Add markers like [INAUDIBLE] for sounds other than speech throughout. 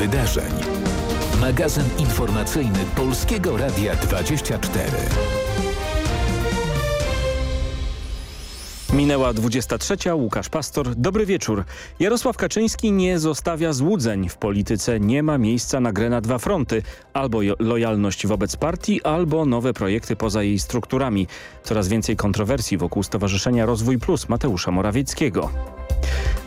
wydarzeń. Magazyn informacyjny Polskiego Radia 24. Minęła 23. Łukasz Pastor. Dobry wieczór. Jarosław Kaczyński nie zostawia złudzeń. W polityce nie ma miejsca na grę na dwa fronty. Albo lojalność wobec partii, albo nowe projekty poza jej strukturami. Coraz więcej kontrowersji wokół Stowarzyszenia Rozwój Plus Mateusza Morawieckiego.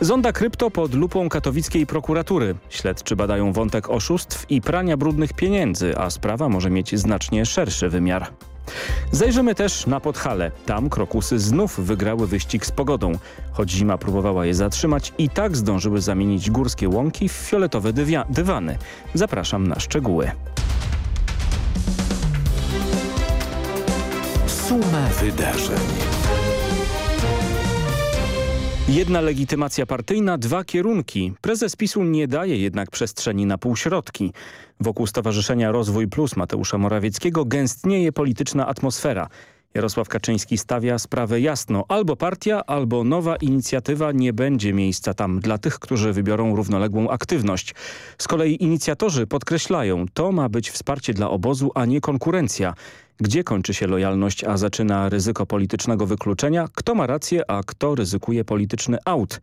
Zonda krypto pod lupą katowickiej prokuratury. Śledczy badają wątek oszustw i prania brudnych pieniędzy, a sprawa może mieć znacznie szerszy wymiar. Zajrzymy też na Podhale. Tam krokusy znów wygrały wyścig z pogodą. Choć zima próbowała je zatrzymać i tak zdążyły zamienić górskie łąki w fioletowe dywany. Zapraszam na szczegóły. Suma wydarzeń. Jedna legitymacja partyjna, dwa kierunki. Prezes PiSu nie daje jednak przestrzeni na półśrodki. Wokół Stowarzyszenia Rozwój Plus Mateusza Morawieckiego gęstnieje polityczna atmosfera. Jarosław Kaczyński stawia sprawę jasno. Albo partia, albo nowa inicjatywa nie będzie miejsca tam dla tych, którzy wybiorą równoległą aktywność. Z kolei inicjatorzy podkreślają, to ma być wsparcie dla obozu, a nie konkurencja. Gdzie kończy się lojalność, a zaczyna ryzyko politycznego wykluczenia? Kto ma rację, a kto ryzykuje polityczny aut?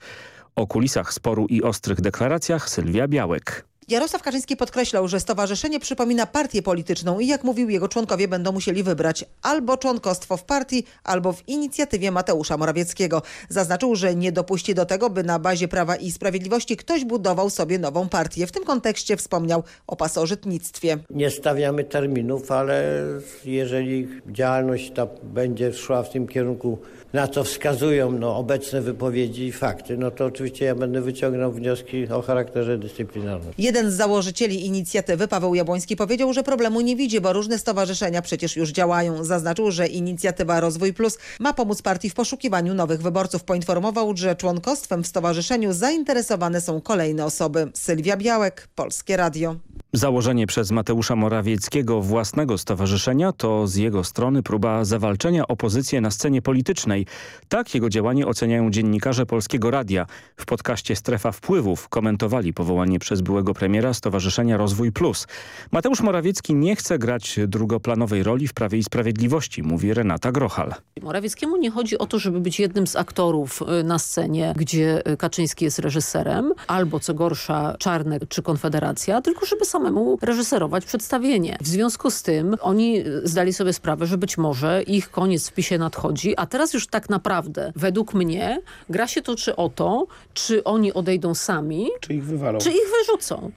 O kulisach sporu i ostrych deklaracjach Sylwia Białek. Jarosław Kaczyński podkreślał, że stowarzyszenie przypomina partię polityczną i jak mówił, jego członkowie będą musieli wybrać albo członkostwo w partii, albo w inicjatywie Mateusza Morawieckiego. Zaznaczył, że nie dopuści do tego, by na bazie Prawa i Sprawiedliwości ktoś budował sobie nową partię. W tym kontekście wspomniał o pasożytnictwie. Nie stawiamy terminów, ale jeżeli działalność ta będzie szła w tym kierunku na co wskazują no, obecne wypowiedzi i fakty, no to oczywiście ja będę wyciągnął wnioski o charakterze dyscyplinarnym. Jeden z założycieli inicjatywy, Paweł Jabłoński, powiedział, że problemu nie widzi, bo różne stowarzyszenia przecież już działają. Zaznaczył, że inicjatywa Rozwój Plus ma pomóc partii w poszukiwaniu nowych wyborców. Poinformował, że członkostwem w stowarzyszeniu zainteresowane są kolejne osoby. Sylwia Białek, Polskie Radio. Założenie przez Mateusza Morawieckiego własnego stowarzyszenia to z jego strony próba zawalczenia opozycji na scenie politycznej. Tak jego działanie oceniają dziennikarze Polskiego Radia. W podcaście Strefa Wpływów komentowali powołanie przez byłego premiera Stowarzyszenia Rozwój Plus. Mateusz Morawiecki nie chce grać drugoplanowej roli w Prawie i Sprawiedliwości, mówi Renata Grochal. Morawieckiemu nie chodzi o to, żeby być jednym z aktorów y, na scenie, gdzie Kaczyński jest reżyserem, albo co gorsza Czarnek czy Konfederacja, tylko żeby sam samemu reżyserować przedstawienie. W związku z tym oni zdali sobie sprawę, że być może ich koniec w PiSie nadchodzi, a teraz już tak naprawdę według mnie gra się toczy o to, czy oni odejdą sami, czy ich wywalą, czy ich wyrzucą.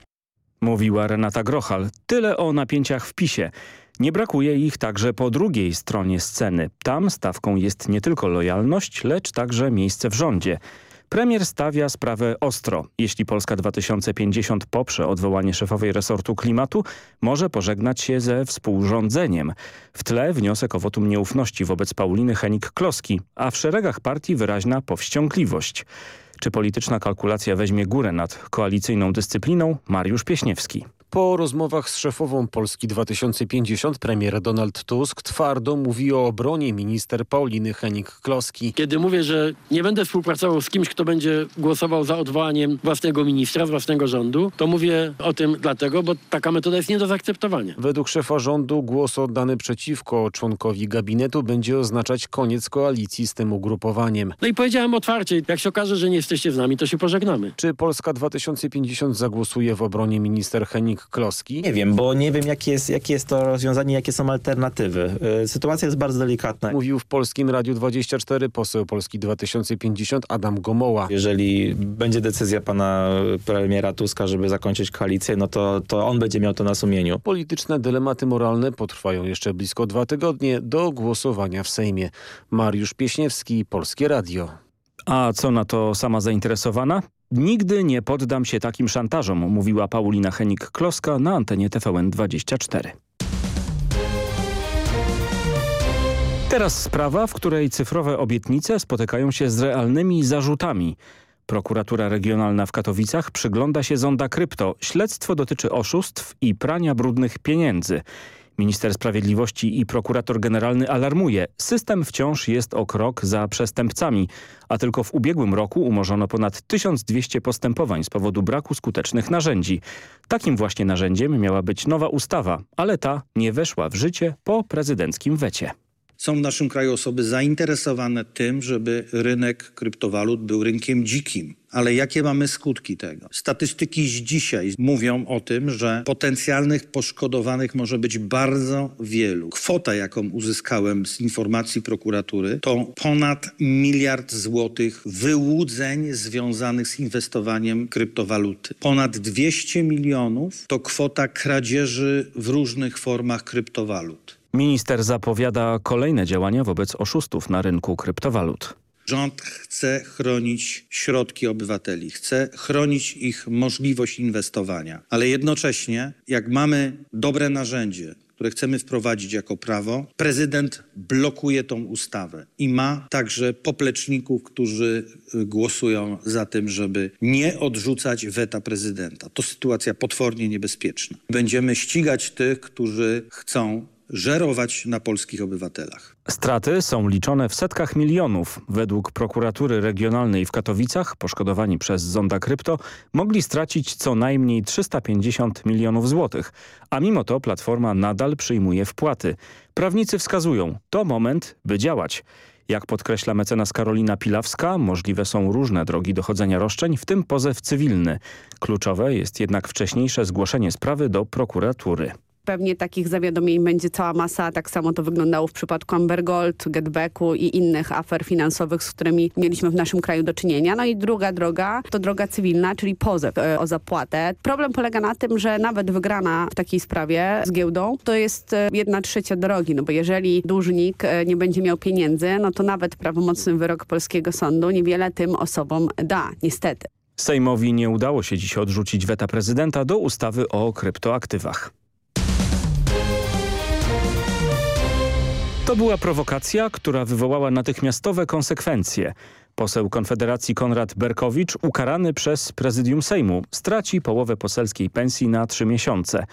Mówiła Renata Grochal. Tyle o napięciach w PiSie. Nie brakuje ich także po drugiej stronie sceny. Tam stawką jest nie tylko lojalność, lecz także miejsce w rządzie. Premier stawia sprawę ostro. Jeśli Polska 2050 poprze odwołanie szefowej resortu klimatu, może pożegnać się ze współrządzeniem. W tle wniosek o wotum nieufności wobec Pauliny Henik-Kloski, a w szeregach partii wyraźna powściągliwość. Czy polityczna kalkulacja weźmie górę nad koalicyjną dyscypliną? Mariusz Pieśniewski. Po rozmowach z szefową Polski 2050 premier Donald Tusk twardo mówi o obronie minister Pauliny Henik-Kloski. Kiedy mówię, że nie będę współpracował z kimś, kto będzie głosował za odwołaniem własnego ministra, z własnego rządu, to mówię o tym dlatego, bo taka metoda jest nie do zaakceptowania. Według szefa rządu głos oddany przeciwko członkowi gabinetu będzie oznaczać koniec koalicji z tym ugrupowaniem. No i powiedziałem otwarcie, jak się okaże, że nie jesteście z nami, to się pożegnamy. Czy Polska 2050 zagłosuje w obronie minister Henik Kloski? Nie wiem, bo nie wiem jakie jest, jakie jest to rozwiązanie, jakie są alternatywy. Y, sytuacja jest bardzo delikatna. Mówił w Polskim Radiu 24 poseł Polski 2050 Adam Gomoła. Jeżeli będzie decyzja pana premiera Tuska, żeby zakończyć koalicję, no to, to on będzie miał to na sumieniu. Polityczne dylematy moralne potrwają jeszcze blisko dwa tygodnie do głosowania w Sejmie. Mariusz Pieśniewski, Polskie Radio. A co na to sama zainteresowana? Nigdy nie poddam się takim szantażom, mówiła Paulina Henik-Kloska na antenie TVN24. Teraz sprawa, w której cyfrowe obietnice spotykają się z realnymi zarzutami. Prokuratura Regionalna w Katowicach przygląda się zonda krypto. Śledztwo dotyczy oszustw i prania brudnych pieniędzy. Minister Sprawiedliwości i prokurator generalny alarmuje. System wciąż jest o krok za przestępcami, a tylko w ubiegłym roku umorzono ponad 1200 postępowań z powodu braku skutecznych narzędzi. Takim właśnie narzędziem miała być nowa ustawa, ale ta nie weszła w życie po prezydenckim wecie. Są w naszym kraju osoby zainteresowane tym, żeby rynek kryptowalut był rynkiem dzikim. Ale jakie mamy skutki tego? Statystyki z dzisiaj mówią o tym, że potencjalnych poszkodowanych może być bardzo wielu. Kwota, jaką uzyskałem z informacji prokuratury, to ponad miliard złotych wyłudzeń związanych z inwestowaniem kryptowaluty. Ponad 200 milionów to kwota kradzieży w różnych formach kryptowalut. Minister zapowiada kolejne działania wobec oszustów na rynku kryptowalut. Rząd chce chronić środki obywateli, chce chronić ich możliwość inwestowania, ale jednocześnie, jak mamy dobre narzędzie, które chcemy wprowadzić jako prawo, prezydent blokuje tą ustawę i ma także popleczników, którzy głosują za tym, żeby nie odrzucać weta prezydenta. To sytuacja potwornie niebezpieczna. Będziemy ścigać tych, którzy chcą żerować na polskich obywatelach. Straty są liczone w setkach milionów. Według prokuratury regionalnej w Katowicach poszkodowani przez zonda krypto mogli stracić co najmniej 350 milionów złotych, a mimo to Platforma nadal przyjmuje wpłaty. Prawnicy wskazują, to moment, by działać. Jak podkreśla mecenas Karolina Pilawska, możliwe są różne drogi dochodzenia roszczeń, w tym pozew cywilny. Kluczowe jest jednak wcześniejsze zgłoszenie sprawy do prokuratury. Pewnie takich zawiadomień będzie cała masa. Tak samo to wyglądało w przypadku Amber Gold, Getbacku i innych afer finansowych, z którymi mieliśmy w naszym kraju do czynienia. No i druga droga to droga cywilna, czyli pozew e, o zapłatę. Problem polega na tym, że nawet wygrana w takiej sprawie z giełdą to jest e, jedna trzecia drogi, no bo jeżeli dłużnik e, nie będzie miał pieniędzy, no to nawet prawomocny wyrok polskiego sądu niewiele tym osobom da, niestety. Sejmowi nie udało się dziś odrzucić weta prezydenta do ustawy o kryptoaktywach. To była prowokacja, która wywołała natychmiastowe konsekwencje. Poseł Konfederacji Konrad Berkowicz, ukarany przez prezydium Sejmu, straci połowę poselskiej pensji na trzy miesiące.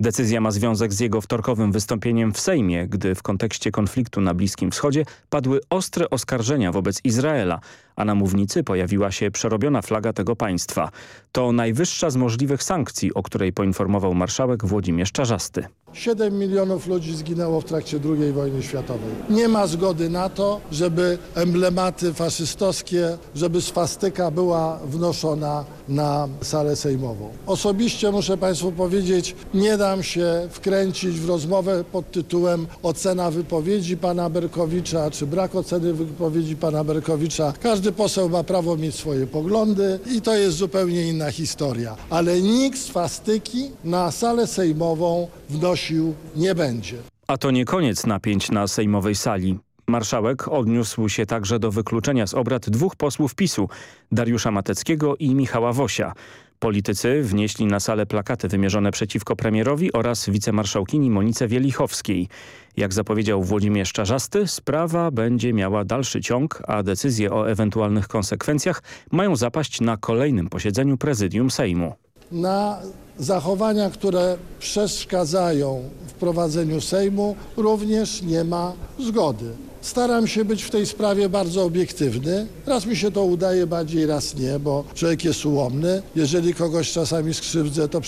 Decyzja ma związek z jego wtorkowym wystąpieniem w Sejmie, gdy w kontekście konfliktu na Bliskim Wschodzie padły ostre oskarżenia wobec Izraela, a na mównicy pojawiła się przerobiona flaga tego państwa. To najwyższa z możliwych sankcji, o której poinformował marszałek Włodzimierz Czarzasty. 7 milionów ludzi zginęło w trakcie II wojny światowej. Nie ma zgody na to, żeby emblematy faszystowskie, żeby swastyka była wnoszona na salę sejmową. Osobiście muszę Państwu powiedzieć, nie dam się wkręcić w rozmowę pod tytułem ocena wypowiedzi pana Berkowicza, czy brak oceny wypowiedzi pana Berkowicza. Każdy poseł ma prawo mieć swoje poglądy i to jest zupełnie inna historia. Ale nikt swastyki na salę sejmową wnosił nie będzie. A to nie koniec napięć na sejmowej sali. Marszałek odniósł się także do wykluczenia z obrad dwóch posłów PiSu, Dariusza Mateckiego i Michała Wosia. Politycy wnieśli na salę plakaty wymierzone przeciwko premierowi oraz wicemarszałkini Monice Wielichowskiej. Jak zapowiedział Włodzimierz Czarzasty, sprawa będzie miała dalszy ciąg, a decyzje o ewentualnych konsekwencjach mają zapaść na kolejnym posiedzeniu prezydium Sejmu. Na zachowania, które przeszkadzają w prowadzeniu Sejmu również nie ma zgody. Staram się być w tej sprawie bardzo obiektywny. Raz mi się to udaje bardziej, raz nie, bo człowiek jest ułomny. Jeżeli kogoś czasami skrzywdzę, to,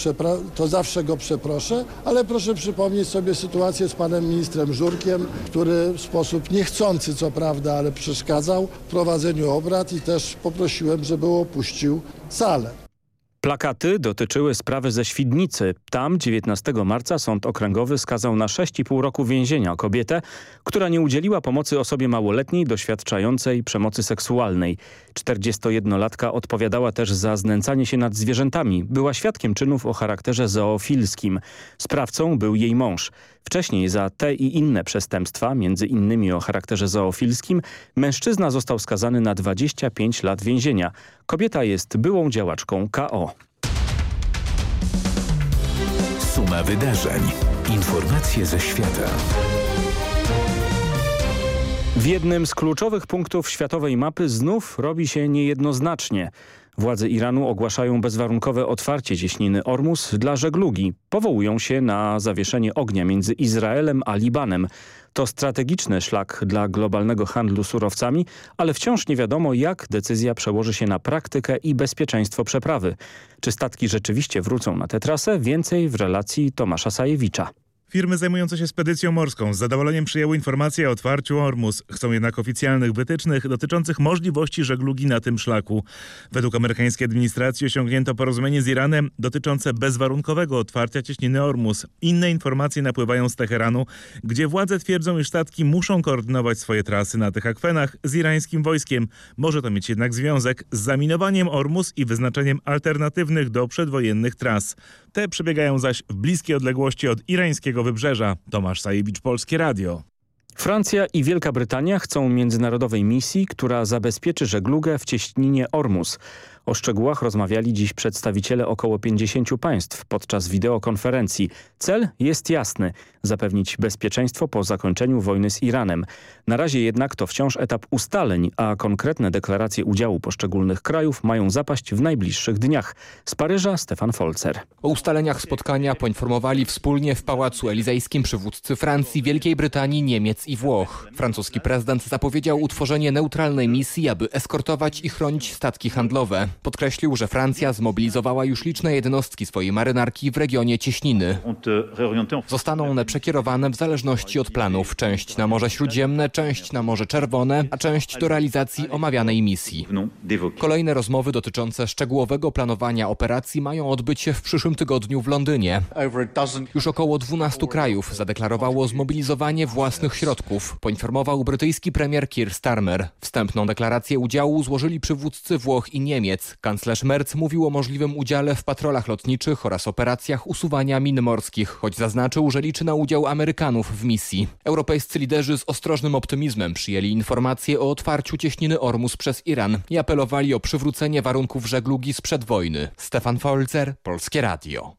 to zawsze go przeproszę, ale proszę przypomnieć sobie sytuację z panem ministrem Żurkiem, który w sposób niechcący, co prawda, ale przeszkadzał w prowadzeniu obrad i też poprosiłem, żeby opuścił salę. Plakaty dotyczyły sprawy ze Świdnicy. Tam 19 marca Sąd Okręgowy skazał na 6,5 roku więzienia kobietę, która nie udzieliła pomocy osobie małoletniej doświadczającej przemocy seksualnej. 41-latka odpowiadała też za znęcanie się nad zwierzętami. Była świadkiem czynów o charakterze zoofilskim. Sprawcą był jej mąż. Wcześniej za te i inne przestępstwa, między innymi o charakterze zoofilskim, mężczyzna został skazany na 25 lat więzienia. Kobieta jest byłą działaczką KO. Suma wydarzeń. Informacje ze świata. W jednym z kluczowych punktów światowej mapy znów robi się niejednoznacznie. Władze Iranu ogłaszają bezwarunkowe otwarcie cieśniny Ormus dla żeglugi. Powołują się na zawieszenie ognia między Izraelem a Libanem. To strategiczny szlak dla globalnego handlu surowcami, ale wciąż nie wiadomo jak decyzja przełoży się na praktykę i bezpieczeństwo przeprawy. Czy statki rzeczywiście wrócą na tę trasę? Więcej w relacji Tomasza Sajewicza. Firmy zajmujące się spedycją morską z zadowoleniem przyjęły informację o otwarciu Ormus. Chcą jednak oficjalnych wytycznych dotyczących możliwości żeglugi na tym szlaku. Według amerykańskiej administracji osiągnięto porozumienie z Iranem dotyczące bezwarunkowego otwarcia cieśniny Ormus. Inne informacje napływają z Teheranu, gdzie władze twierdzą, iż statki muszą koordynować swoje trasy na tych akwenach z irańskim wojskiem. Może to mieć jednak związek z zaminowaniem Ormus i wyznaczeniem alternatywnych do przedwojennych tras. Te przebiegają zaś w bliskiej odległości od irańskiego wybrzeża. Tomasz Sajewicz, Polskie Radio. Francja i Wielka Brytania chcą międzynarodowej misji, która zabezpieczy żeglugę w cieśninie Ormus. O szczegółach rozmawiali dziś przedstawiciele około 50 państw podczas wideokonferencji. Cel jest jasny – zapewnić bezpieczeństwo po zakończeniu wojny z Iranem. Na razie jednak to wciąż etap ustaleń, a konkretne deklaracje udziału poszczególnych krajów mają zapaść w najbliższych dniach. Z Paryża Stefan Folzer. O ustaleniach spotkania poinformowali wspólnie w Pałacu Elizejskim przywódcy Francji, Wielkiej Brytanii, Niemiec i Włoch. Francuski prezydent zapowiedział utworzenie neutralnej misji, aby eskortować i chronić statki handlowe. Podkreślił, że Francja zmobilizowała już liczne jednostki swojej marynarki w regionie Cieśniny. Zostaną one przekierowane w zależności od planów. Część na Morze Śródziemne, część na Morze Czerwone, a część do realizacji omawianej misji. Kolejne rozmowy dotyczące szczegółowego planowania operacji mają odbyć się w przyszłym tygodniu w Londynie. Już około 12 krajów zadeklarowało zmobilizowanie własnych środków, poinformował brytyjski premier Keir Starmer. Wstępną deklarację udziału złożyli przywódcy Włoch i Niemiec. Kanclerz Merz mówił o możliwym udziale w patrolach lotniczych oraz operacjach usuwania min morskich, choć zaznaczył, że liczy na udział Amerykanów w misji. Europejscy liderzy z ostrożnym optymizmem przyjęli informację o otwarciu cieśniny Ormus przez Iran i apelowali o przywrócenie warunków żeglugi sprzed wojny. Stefan Folzer, Polskie Radio.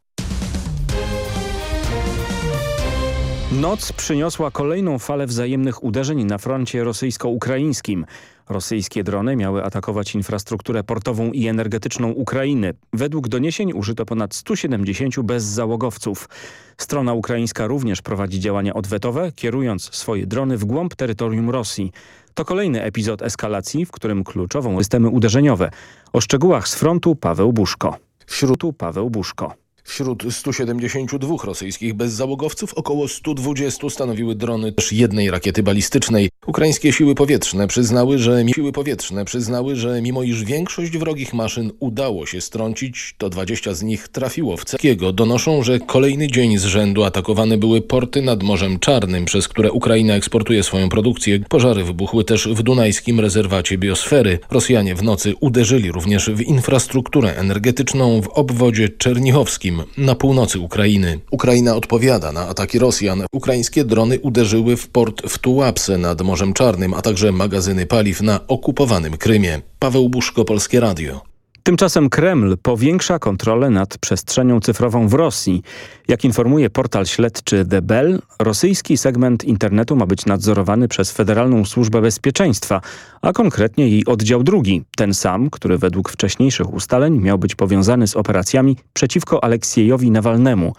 Noc przyniosła kolejną falę wzajemnych uderzeń na froncie rosyjsko-ukraińskim. Rosyjskie drony miały atakować infrastrukturę portową i energetyczną Ukrainy. Według doniesień użyto ponad 170 bezzałogowców. Strona ukraińska również prowadzi działania odwetowe, kierując swoje drony w głąb terytorium Rosji. To kolejny epizod eskalacji, w którym kluczową systemy uderzeniowe. O szczegółach z frontu Paweł Buszko. Wśród Paweł Buszko. Wśród 172 rosyjskich bezzałogowców około 120 stanowiły drony też jednej rakiety balistycznej. Ukraińskie siły powietrzne przyznały, że siły powietrzne przyznały, że mimo iż większość wrogich maszyn udało się strącić, to 20 z nich trafiło w Cekiego. Donoszą, że kolejny dzień z rzędu atakowane były porty nad Morzem Czarnym, przez które Ukraina eksportuje swoją produkcję. Pożary wybuchły też w dunajskim rezerwacie biosfery. Rosjanie w nocy uderzyli również w infrastrukturę energetyczną w obwodzie czernichowskim na północy Ukrainy. Ukraina odpowiada na ataki Rosjan. Ukraińskie drony uderzyły w port w Tułapse nad Morzem Czarnym, a także magazyny paliw na okupowanym Krymie. Paweł Buszko, Polskie Radio. Tymczasem Kreml powiększa kontrolę nad przestrzenią cyfrową w Rosji. Jak informuje portal śledczy The Bell, rosyjski segment internetu ma być nadzorowany przez Federalną Służbę Bezpieczeństwa, a konkretnie jej oddział drugi, ten sam, który według wcześniejszych ustaleń miał być powiązany z operacjami przeciwko Aleksiejowi Nawalnemu.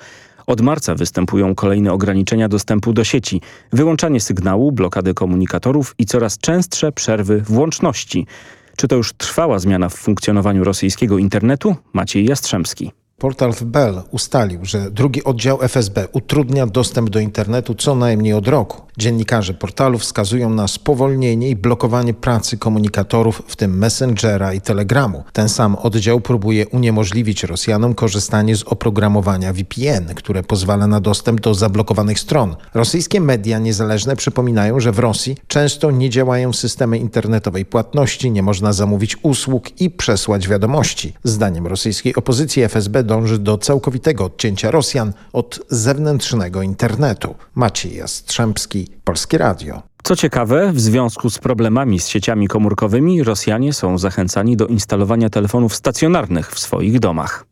Od marca występują kolejne ograniczenia dostępu do sieci, wyłączanie sygnału, blokady komunikatorów i coraz częstsze przerwy w łączności. Czy to już trwała zmiana w funkcjonowaniu rosyjskiego internetu? Maciej Jastrzębski. Portal Bell ustalił, że drugi oddział FSB utrudnia dostęp do internetu co najmniej od roku. Dziennikarze portalu wskazują na spowolnienie i blokowanie pracy komunikatorów, w tym Messengera i Telegramu. Ten sam oddział próbuje uniemożliwić Rosjanom korzystanie z oprogramowania VPN, które pozwala na dostęp do zablokowanych stron. Rosyjskie media niezależne przypominają, że w Rosji często nie działają systemy internetowej płatności, nie można zamówić usług i przesłać wiadomości. Zdaniem rosyjskiej opozycji FSB dąży do całkowitego odcięcia Rosjan od zewnętrznego internetu. Maciej Jastrzębski, Polskie Radio. Co ciekawe, w związku z problemami z sieciami komórkowymi Rosjanie są zachęcani do instalowania telefonów stacjonarnych w swoich domach.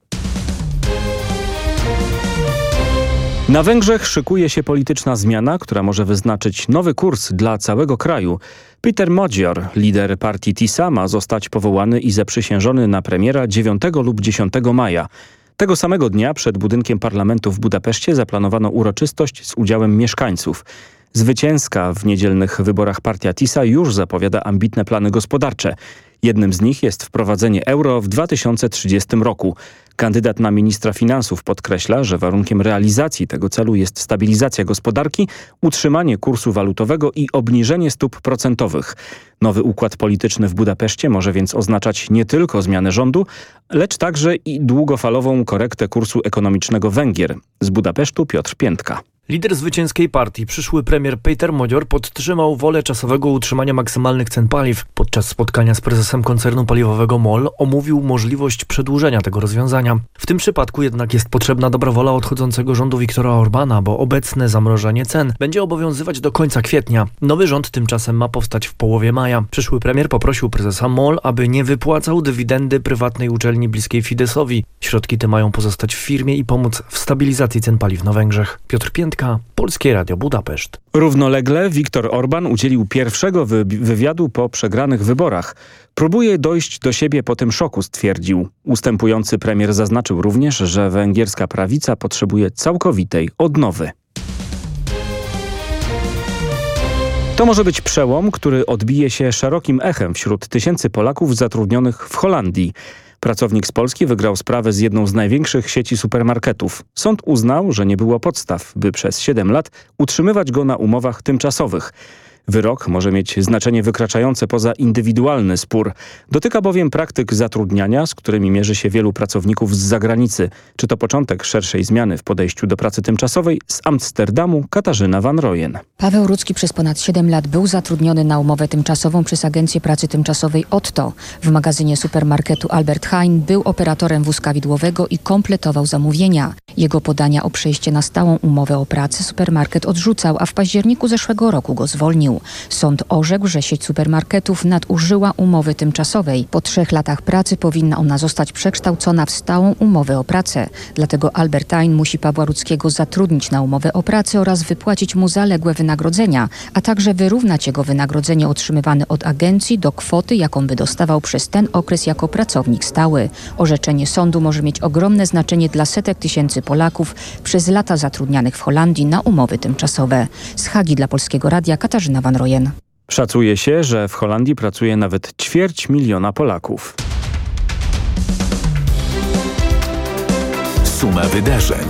Na Węgrzech szykuje się polityczna zmiana, która może wyznaczyć nowy kurs dla całego kraju. Peter Modzior, lider partii TISA, ma zostać powołany i zaprzysiężony na premiera 9 lub 10 maja. Tego samego dnia przed budynkiem parlamentu w Budapeszcie zaplanowano uroczystość z udziałem mieszkańców. Zwycięska w niedzielnych wyborach partia TISA już zapowiada ambitne plany gospodarcze. Jednym z nich jest wprowadzenie euro w 2030 roku. Kandydat na ministra finansów podkreśla, że warunkiem realizacji tego celu jest stabilizacja gospodarki, utrzymanie kursu walutowego i obniżenie stóp procentowych. Nowy układ polityczny w Budapeszcie może więc oznaczać nie tylko zmianę rządu, lecz także i długofalową korektę kursu ekonomicznego Węgier. Z Budapesztu Piotr Piętka. Lider zwycięskiej partii, przyszły premier Peter Modzior podtrzymał wolę czasowego utrzymania maksymalnych cen paliw. Podczas spotkania z prezesem koncernu paliwowego MOL omówił możliwość przedłużenia tego rozwiązania. W tym przypadku jednak jest potrzebna dobra wola odchodzącego rządu Viktora Orbana, bo obecne zamrożenie cen będzie obowiązywać do końca kwietnia. Nowy rząd tymczasem ma powstać w połowie maja. Przyszły premier poprosił prezesa MOL, aby nie wypłacał dywidendy prywatnej uczelni bliskiej Fidesowi. Środki te mają pozostać w firmie i pomóc w stabilizacji cen paliw na Węgrzech. Piotr Piętka Polskie Radio Budapeszt. Równolegle Viktor Orban udzielił pierwszego wy wywiadu po przegranych wyborach. Próbuje dojść do siebie po tym szoku, stwierdził. Ustępujący premier zaznaczył również, że węgierska prawica potrzebuje całkowitej odnowy. To może być przełom, który odbije się szerokim echem wśród tysięcy Polaków zatrudnionych w Holandii. Pracownik z Polski wygrał sprawę z jedną z największych sieci supermarketów. Sąd uznał, że nie było podstaw, by przez 7 lat utrzymywać go na umowach tymczasowych. Wyrok może mieć znaczenie wykraczające poza indywidualny spór. Dotyka bowiem praktyk zatrudniania, z którymi mierzy się wielu pracowników z zagranicy. Czy to początek szerszej zmiany w podejściu do pracy tymczasowej? Z Amsterdamu Katarzyna Van Royen. Paweł Rudzki przez ponad 7 lat był zatrudniony na umowę tymczasową przez Agencję Pracy Tymczasowej Otto. W magazynie supermarketu Albert Heijn był operatorem wózka widłowego i kompletował zamówienia. Jego podania o przejście na stałą umowę o pracę supermarket odrzucał, a w październiku zeszłego roku go zwolnił. Sąd orzekł, że sieć supermarketów nadużyła umowy tymczasowej. Po trzech latach pracy powinna ona zostać przekształcona w stałą umowę o pracę. Dlatego Albertine musi Pawła Rudzkiego zatrudnić na umowę o pracę oraz wypłacić mu zaległe wynagrodzenia, a także wyrównać jego wynagrodzenie otrzymywane od agencji do kwoty, jaką by dostawał przez ten okres jako pracownik stały. Orzeczenie sądu może mieć ogromne znaczenie dla setek tysięcy Polaków przez lata zatrudnianych w Holandii na umowy tymczasowe. Z Hagi dla Polskiego Radia Katarzyna Van Royen. Szacuje się, że w Holandii pracuje nawet ćwierć miliona Polaków. Suma wydarzeń.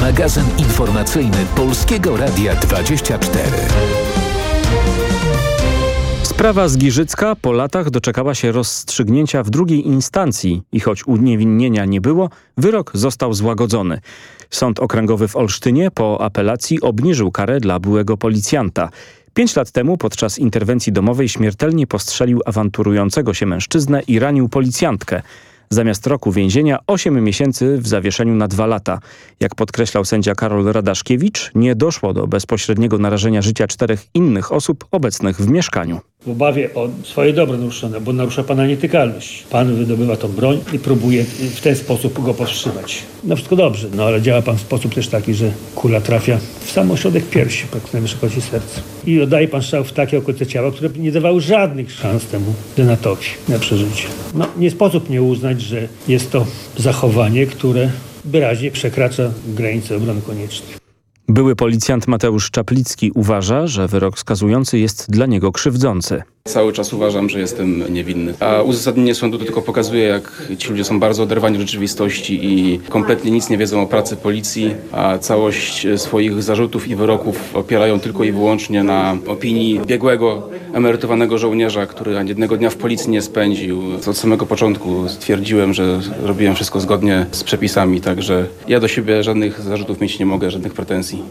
Magazyn informacyjny Polskiego Radia 24. Sprawa z Giżycka po latach doczekała się rozstrzygnięcia w drugiej instancji i choć uniewinnienia nie było, wyrok został złagodzony. Sąd Okręgowy w Olsztynie po apelacji obniżył karę dla byłego policjanta. Pięć lat temu podczas interwencji domowej śmiertelnie postrzelił awanturującego się mężczyznę i ranił policjantkę. Zamiast roku więzienia 8 miesięcy w zawieszeniu na dwa lata. Jak podkreślał sędzia Karol Radaszkiewicz, nie doszło do bezpośredniego narażenia życia czterech innych osób obecnych w mieszkaniu w obawie o swoje dobro naruszone, bo narusza Pana nietykalność. Pan wydobywa tą broń i próbuje w ten sposób go powstrzymać. No wszystko dobrze, no ale działa Pan w sposób też taki, że kula trafia w sam ośrodek piersi, praktycznie na wysokości serca. I oddaje Pan strzał w takie okolice ciała, które nie dawały żadnych szans temu denatowi na przeżycie. No nie sposób nie uznać, że jest to zachowanie, które wyraźnie przekracza granice obrony koniecznej. Były policjant Mateusz Czaplicki uważa, że wyrok skazujący jest dla niego krzywdzący. Cały czas uważam, że jestem niewinny. A uzasadnienie sądu to tylko pokazuje, jak ci ludzie są bardzo oderwani od rzeczywistości i kompletnie nic nie wiedzą o pracy policji, a całość swoich zarzutów i wyroków opierają tylko i wyłącznie na opinii biegłego, emerytowanego żołnierza, który ani jednego dnia w policji nie spędził. Od samego początku stwierdziłem, że robiłem wszystko zgodnie z przepisami, także ja do siebie żadnych zarzutów mieć nie mogę, żadnych pretensji.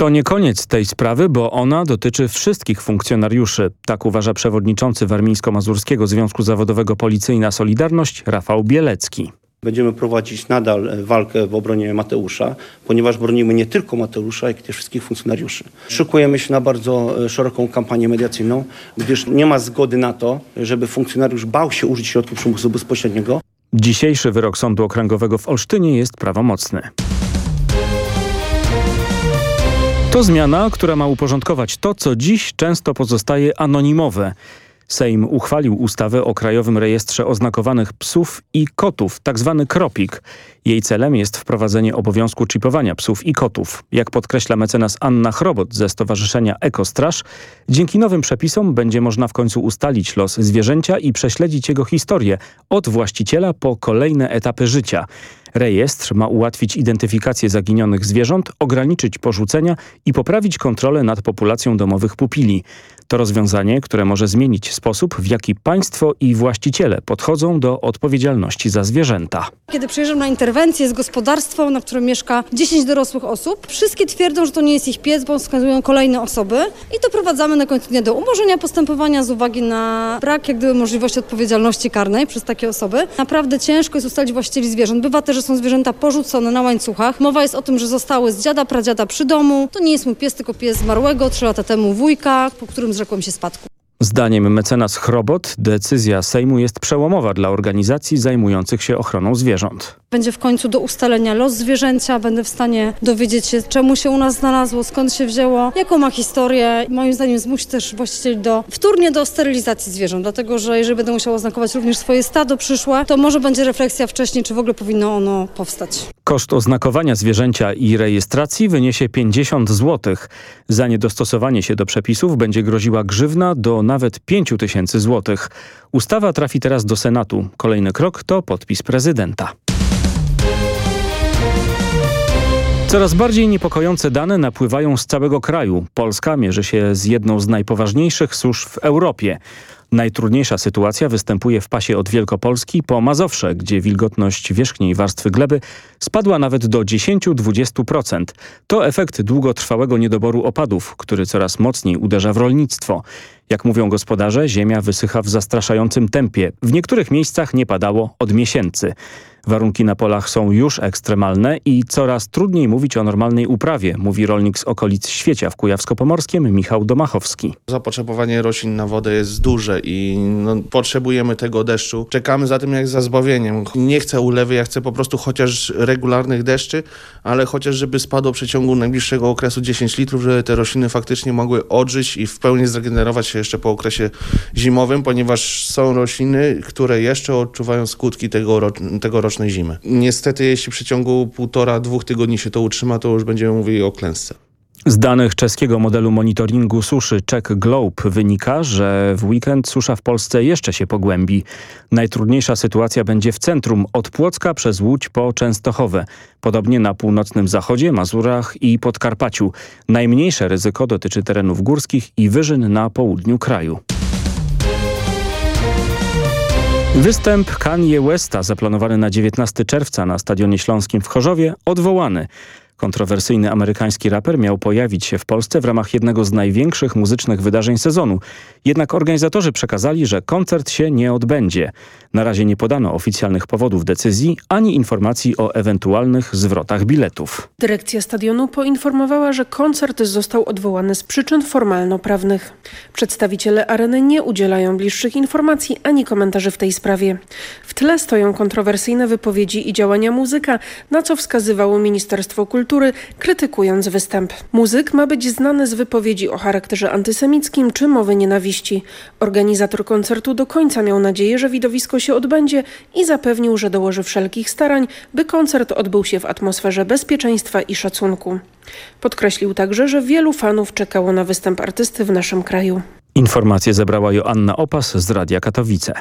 To nie koniec tej sprawy, bo ona dotyczy wszystkich funkcjonariuszy. Tak uważa przewodniczący Warmińsko-Mazurskiego Związku Zawodowego Policyjna Solidarność Rafał Bielecki. Będziemy prowadzić nadal walkę w obronie Mateusza, ponieważ bronimy nie tylko Mateusza, jak też wszystkich funkcjonariuszy. Szykujemy się na bardzo e, szeroką kampanię mediacyjną, gdyż nie ma zgody na to, żeby funkcjonariusz bał się użyć środków przymusu bezpośredniego. Dzisiejszy wyrok Sądu Okręgowego w Olsztynie jest prawomocny. To zmiana, która ma uporządkować to, co dziś często pozostaje anonimowe. Sejm uchwalił ustawę o Krajowym Rejestrze Oznakowanych Psów i Kotów, tzw. Tak kropik. Jej celem jest wprowadzenie obowiązku czipowania psów i kotów. Jak podkreśla mecenas Anna Chrobot ze Stowarzyszenia Ekostraż, dzięki nowym przepisom będzie można w końcu ustalić los zwierzęcia i prześledzić jego historię od właściciela po kolejne etapy życia. Rejestr ma ułatwić identyfikację zaginionych zwierząt, ograniczyć porzucenia i poprawić kontrolę nad populacją domowych pupili. To rozwiązanie, które może zmienić sposób, w jaki państwo i właściciele podchodzą do odpowiedzialności za zwierzęta. Kiedy przyjeżdżam na interwencję z gospodarstwa, na którym mieszka 10 dorosłych osób, wszystkie twierdzą, że to nie jest ich pies, bo wskazują kolejne osoby i doprowadzamy na końcu dnia do umorzenia postępowania z uwagi na brak jak gdyby możliwości odpowiedzialności karnej przez takie osoby. Naprawdę ciężko jest ustalić właścicieli zwierząt. Bywa też, że są zwierzęta porzucone na łańcuchach. Mowa jest o tym, że zostały z dziada, pradziada przy domu. To nie jest mój pies, tylko pies zmarłego 3 lata temu wujka, po którym zrzekłem się spadku. Zdaniem mecenas Chrobot decyzja Sejmu jest przełomowa dla organizacji zajmujących się ochroną zwierząt. Będzie w końcu do ustalenia los zwierzęcia, będę w stanie dowiedzieć się, czemu się u nas znalazło, skąd się wzięło, jaką ma historię. Moim zdaniem zmusi też właścicieli do wtórnie do sterylizacji zwierząt, dlatego że jeżeli będę musiał oznakować również swoje stado przyszłe, to może będzie refleksja wcześniej, czy w ogóle powinno ono powstać. Koszt oznakowania zwierzęcia i rejestracji wyniesie 50 zł. Za niedostosowanie się do przepisów będzie groziła grzywna do nawet 5 tysięcy złotych. Ustawa trafi teraz do Senatu. Kolejny krok to podpis prezydenta. Coraz bardziej niepokojące dane napływają z całego kraju. Polska mierzy się z jedną z najpoważniejszych susz w Europie. Najtrudniejsza sytuacja występuje w pasie od Wielkopolski po Mazowsze, gdzie wilgotność wierzchniej warstwy gleby spadła nawet do 10-20%. To efekt długotrwałego niedoboru opadów, który coraz mocniej uderza w rolnictwo. Jak mówią gospodarze, ziemia wysycha w zastraszającym tempie. W niektórych miejscach nie padało od miesięcy. Warunki na polach są już ekstremalne i coraz trudniej mówić o normalnej uprawie, mówi rolnik z okolic Świecia w Kujawsko-Pomorskim Michał Domachowski. Zapotrzebowanie roślin na wodę jest duże i no, potrzebujemy tego deszczu. Czekamy za tym jak za zbawieniem. Nie chcę ulewy, ja chcę po prostu chociaż regularnych deszczy, ale chociaż żeby spadło w przeciągu najbliższego okresu 10 litrów, żeby te rośliny faktycznie mogły odżyć i w pełni zregenerować się jeszcze po okresie zimowym, ponieważ są rośliny, które jeszcze odczuwają skutki tego, zimy. Niestety, jeśli w przeciągu półtora, dwóch tygodni się to utrzyma, to już będziemy mówili o klęsce. Z danych czeskiego modelu monitoringu suszy Czech Globe wynika, że w weekend susza w Polsce jeszcze się pogłębi. Najtrudniejsza sytuacja będzie w centrum, od Płocka przez Łódź po Częstochowę. Podobnie na północnym zachodzie, Mazurach i Podkarpaciu. Najmniejsze ryzyko dotyczy terenów górskich i wyżyn na południu kraju. Występ Kanye Westa zaplanowany na 19 czerwca na Stadionie Śląskim w Chorzowie odwołany. Kontrowersyjny amerykański raper miał pojawić się w Polsce w ramach jednego z największych muzycznych wydarzeń sezonu. Jednak organizatorzy przekazali, że koncert się nie odbędzie. Na razie nie podano oficjalnych powodów decyzji ani informacji o ewentualnych zwrotach biletów. Dyrekcja stadionu poinformowała, że koncert został odwołany z przyczyn formalno-prawnych. Przedstawiciele areny nie udzielają bliższych informacji ani komentarzy w tej sprawie. W tle stoją kontrowersyjne wypowiedzi i działania muzyka, na co wskazywało Ministerstwo Kultury, krytykując występ. Muzyk ma być znany z wypowiedzi o charakterze antysemickim czy mowy nienawiści. Organizator koncertu do końca miał nadzieję, że widowisko się odbędzie i zapewnił, że dołoży wszelkich starań, by koncert odbył się w atmosferze bezpieczeństwa i szacunku. Podkreślił także, że wielu fanów czekało na występ artysty w naszym kraju. Informacje zebrała Joanna Opas z Radia Katowice.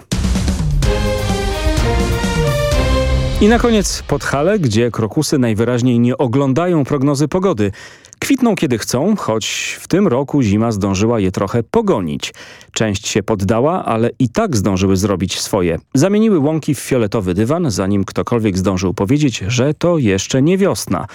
I na koniec Podhale, gdzie krokusy najwyraźniej nie oglądają prognozy pogody. Kwitną kiedy chcą, choć w tym roku zima zdążyła je trochę pogonić. Część się poddała, ale i tak zdążyły zrobić swoje. Zamieniły łąki w fioletowy dywan, zanim ktokolwiek zdążył powiedzieć, że to jeszcze nie wiosna.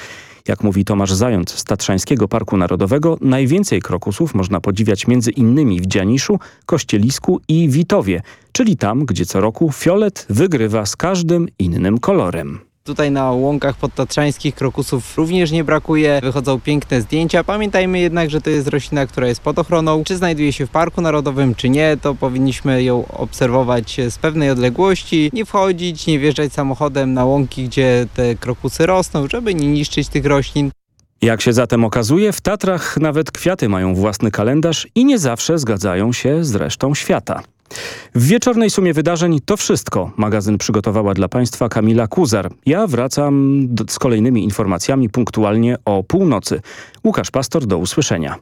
Jak mówi Tomasz Zając z Tatrzańskiego Parku Narodowego, najwięcej krokusów można podziwiać między innymi w Dzianiszu, Kościelisku i Witowie, czyli tam, gdzie co roku fiolet wygrywa z każdym innym kolorem. Tutaj na łąkach podtatrzańskich krokusów również nie brakuje, wychodzą piękne zdjęcia. Pamiętajmy jednak, że to jest roślina, która jest pod ochroną. Czy znajduje się w Parku Narodowym, czy nie, to powinniśmy ją obserwować z pewnej odległości, nie wchodzić, nie wjeżdżać samochodem na łąki, gdzie te krokusy rosną, żeby nie niszczyć tych roślin. Jak się zatem okazuje, w Tatrach nawet kwiaty mają własny kalendarz i nie zawsze zgadzają się z resztą świata. W wieczornej sumie wydarzeń to wszystko. Magazyn przygotowała dla Państwa Kamila Kuzar. Ja wracam do, z kolejnymi informacjami punktualnie o północy. Łukasz Pastor, do usłyszenia.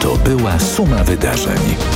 To była suma wydarzeń.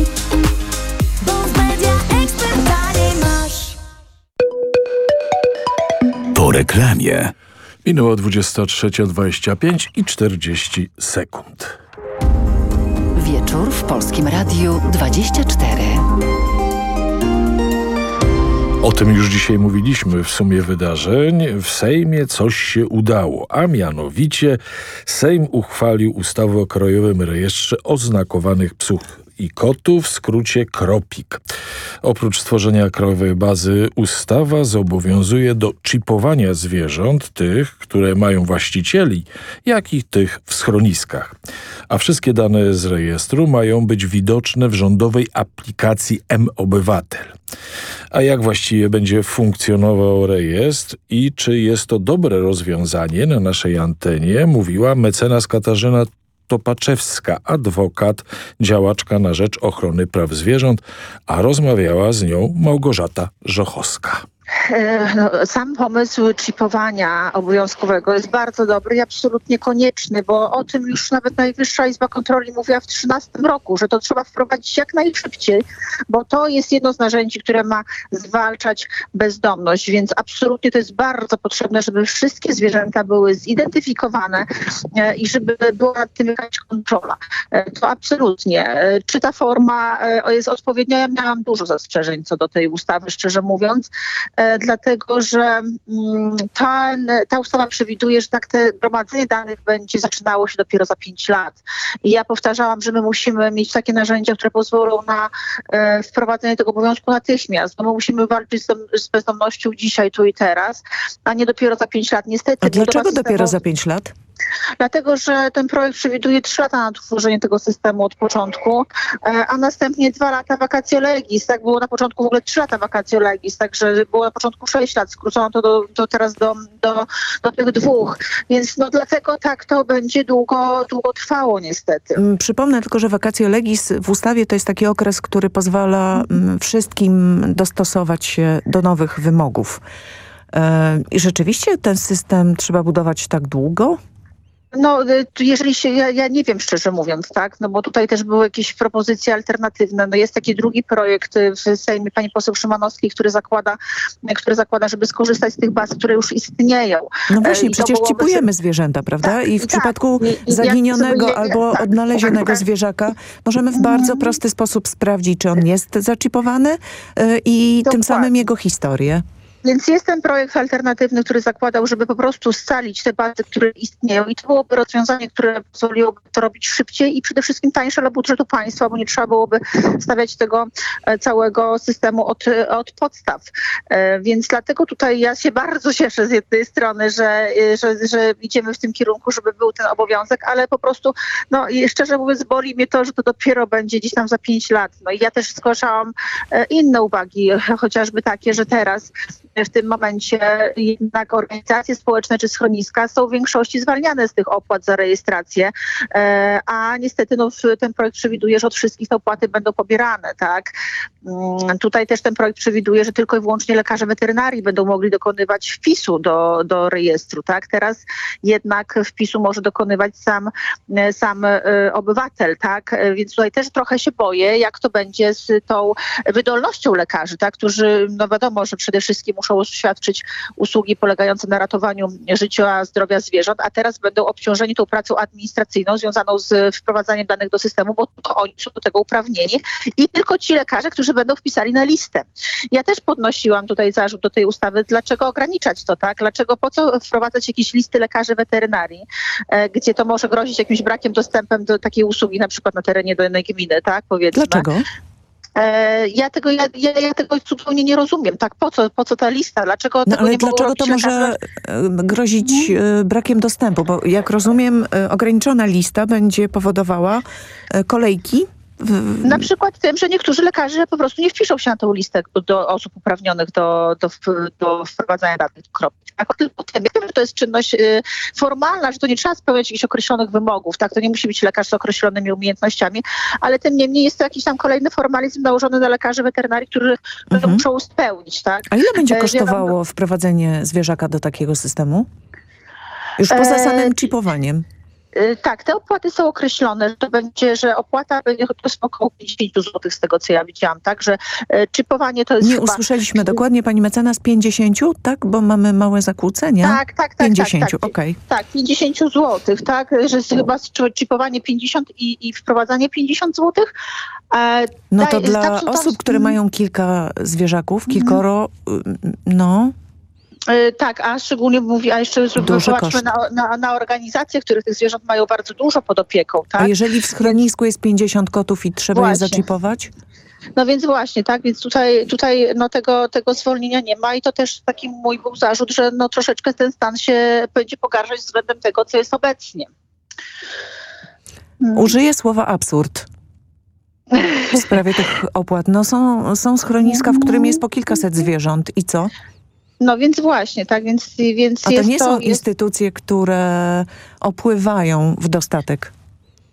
Po reklamie. Minęło 23.25 i 40 sekund. Wieczór w Polskim Radiu 24. O tym już dzisiaj mówiliśmy w sumie wydarzeń. W Sejmie coś się udało, a mianowicie Sejm uchwalił ustawę o Krajowym Rejestrze Oznakowanych Psów i kotów, w skrócie KROPIK. Oprócz stworzenia krajowej bazy ustawa zobowiązuje do chipowania zwierząt, tych, które mają właścicieli, jak i tych w schroniskach. A wszystkie dane z rejestru mają być widoczne w rządowej aplikacji M-Obywatel. A jak właściwie będzie funkcjonował rejestr i czy jest to dobre rozwiązanie na naszej antenie, mówiła mecenas Katarzyna Topaczewska, adwokat, działaczka na rzecz ochrony praw zwierząt, a rozmawiała z nią Małgorzata Żochowska. No, sam pomysł chipowania obowiązkowego jest bardzo dobry i absolutnie konieczny, bo o tym już nawet Najwyższa Izba Kontroli mówiła w 2013 roku, że to trzeba wprowadzić jak najszybciej, bo to jest jedno z narzędzi, które ma zwalczać bezdomność, więc absolutnie to jest bardzo potrzebne, żeby wszystkie zwierzęta były zidentyfikowane e, i żeby była nad tym jakaś kontrola. E, to absolutnie. E, czy ta forma jest odpowiednia? Ja miałam dużo zastrzeżeń co do tej ustawy, szczerze mówiąc dlatego że mm, ta, ta ustawa przewiduje, że tak te gromadzenie danych będzie zaczynało się dopiero za pięć lat. I ja powtarzałam, że my musimy mieć takie narzędzia, które pozwolą na e, wprowadzenie tego obowiązku natychmiast, bo my musimy walczyć z, z bezdomnością dzisiaj, tu i teraz, a nie dopiero za pięć lat. Niestety. A dlaczego dopiero za pięć lat? Dlatego, że ten projekt przewiduje trzy lata na tworzenie tego systemu od początku, e, a następnie dwa lata vacatio legis. Tak było na początku w ogóle trzy lata vacatio legis, także było na początku sześć lat, skrócono to do teraz do, do, do tych dwóch. Więc no dlatego tak to będzie długo, długo trwało niestety. Mm, przypomnę tylko, że vacatio legis w ustawie to jest taki okres, który pozwala mm, wszystkim dostosować się do nowych wymogów. E, I rzeczywiście ten system trzeba budować tak długo? No, y, jeżeli się, ja, ja, nie wiem szczerze mówiąc, tak, no bo tutaj też były jakieś propozycje alternatywne. No jest taki drugi projekt y, w Sejmie pani poseł Szymanowskiej, który zakłada, który zakłada, żeby skorzystać z tych baz, które już istnieją. No właśnie, I przecież cipujemy zwierzęta, prawda? Tak, I w tak. przypadku I, zaginionego ja albo tak, odnalezionego tak, zwierzaka możemy w bardzo prosty sposób sprawdzić, czy on jest zaczipowany y, i Dokładnie. tym samym jego historię. Więc jest ten projekt alternatywny, który zakładał, żeby po prostu scalić te bazy, które istnieją i to byłoby rozwiązanie, które pozwoliłoby to robić szybciej i przede wszystkim tańsze dla budżetu państwa, bo nie trzeba byłoby stawiać tego e, całego systemu od, od podstaw. E, więc dlatego tutaj ja się bardzo [LAUGHS] cieszę z jednej strony, że, e, że, że idziemy w tym kierunku, żeby był ten obowiązek, ale po prostu, no i szczerze mówiąc, boli mnie to, że to dopiero będzie gdzieś tam za pięć lat. No i ja też zgłaszałam inne uwagi, [LAUGHS] chociażby takie, że teraz w tym momencie jednak organizacje społeczne czy schroniska są w większości zwalniane z tych opłat za rejestrację, e, a niestety no, ten projekt przewiduje, że od wszystkich te opłaty będą pobierane. Tak? Mm, tutaj też ten projekt przewiduje, że tylko i wyłącznie lekarze weterynarii będą mogli dokonywać wpisu do, do rejestru. Tak? Teraz jednak wpisu może dokonywać sam, sam e, obywatel. Tak? Więc tutaj też trochę się boję, jak to będzie z tą wydolnością lekarzy, tak? którzy, no wiadomo, że przede wszystkim muszą świadczyć usługi polegające na ratowaniu życia, zdrowia zwierząt, a teraz będą obciążeni tą pracą administracyjną związaną z wprowadzaniem danych do systemu, bo to oni są do tego uprawnieni i tylko ci lekarze, którzy będą wpisali na listę. Ja też podnosiłam tutaj zarzut do tej ustawy, dlaczego ograniczać to, tak? Dlaczego, po co wprowadzać jakieś listy lekarzy weterynarii, e, gdzie to może grozić jakimś brakiem dostępem do takiej usługi, na przykład na terenie danej gminy, tak? Powiedzmy. Dlaczego? E, ja tego, ja, ja, ja, tego zupełnie nie rozumiem. Tak, po co, po co ta lista? Dlaczego no, ale dlaczego to może lekarze? grozić hmm? brakiem dostępu? Bo jak rozumiem, e, ograniczona lista będzie powodowała kolejki na przykład tym, że niektórzy lekarze po prostu nie wpiszą się na tę listę do osób uprawnionych do, do, do wprowadzania danych kropki. Tak? Tylko tym, wiem, że to jest czynność y, formalna, że to nie trzeba spełniać jakichś określonych wymogów, tak? To nie musi być lekarz z określonymi umiejętnościami, ale tym niemniej jest to jakiś tam kolejny formalizm nałożony na lekarzy weterynarii, którzy mhm. muszą spełnić, tak? A ile będzie e, kosztowało wprowadzenie zwierzaka do takiego systemu? Już poza e, samym chipowaniem. Y, tak, te opłaty są określone. To będzie, że opłata będzie około 50 zł z tego, co ja widziałam. Także y, czypowanie to jest Nie chyba... usłyszeliśmy dokładnie, pani mecenas, 50, tak? Bo mamy małe zakłócenia. Tak, tak, tak. 50, tak, tak. okej. Okay. Tak, 50 zł, tak? Że jest chyba czypowanie 50 i, i wprowadzanie 50 zł. E, no to dla tak, osób, które mają kilka zwierzaków, kilkoro, mm. no tak, a szczególnie mówi, a jeszcze zobaczmy na, na, na, organizacje, które tych zwierząt mają bardzo dużo pod opieką. Tak? A jeżeli w schronisku jest 50 kotów i trzeba Właśnie. je zaczipować? No więc właśnie, tak, więc tutaj, tutaj no tego, tego zwolnienia nie ma i to też taki mój był zarzut, że no troszeczkę ten stan się będzie pogarszać względem tego, co jest obecnie. Hmm. Użyję słowa absurd w sprawie tych opłat. No są, są schroniska, w którym jest po kilkaset zwierząt i co? No więc właśnie, tak, więc, więc A to nie są instytucje, które opływają w dostatek.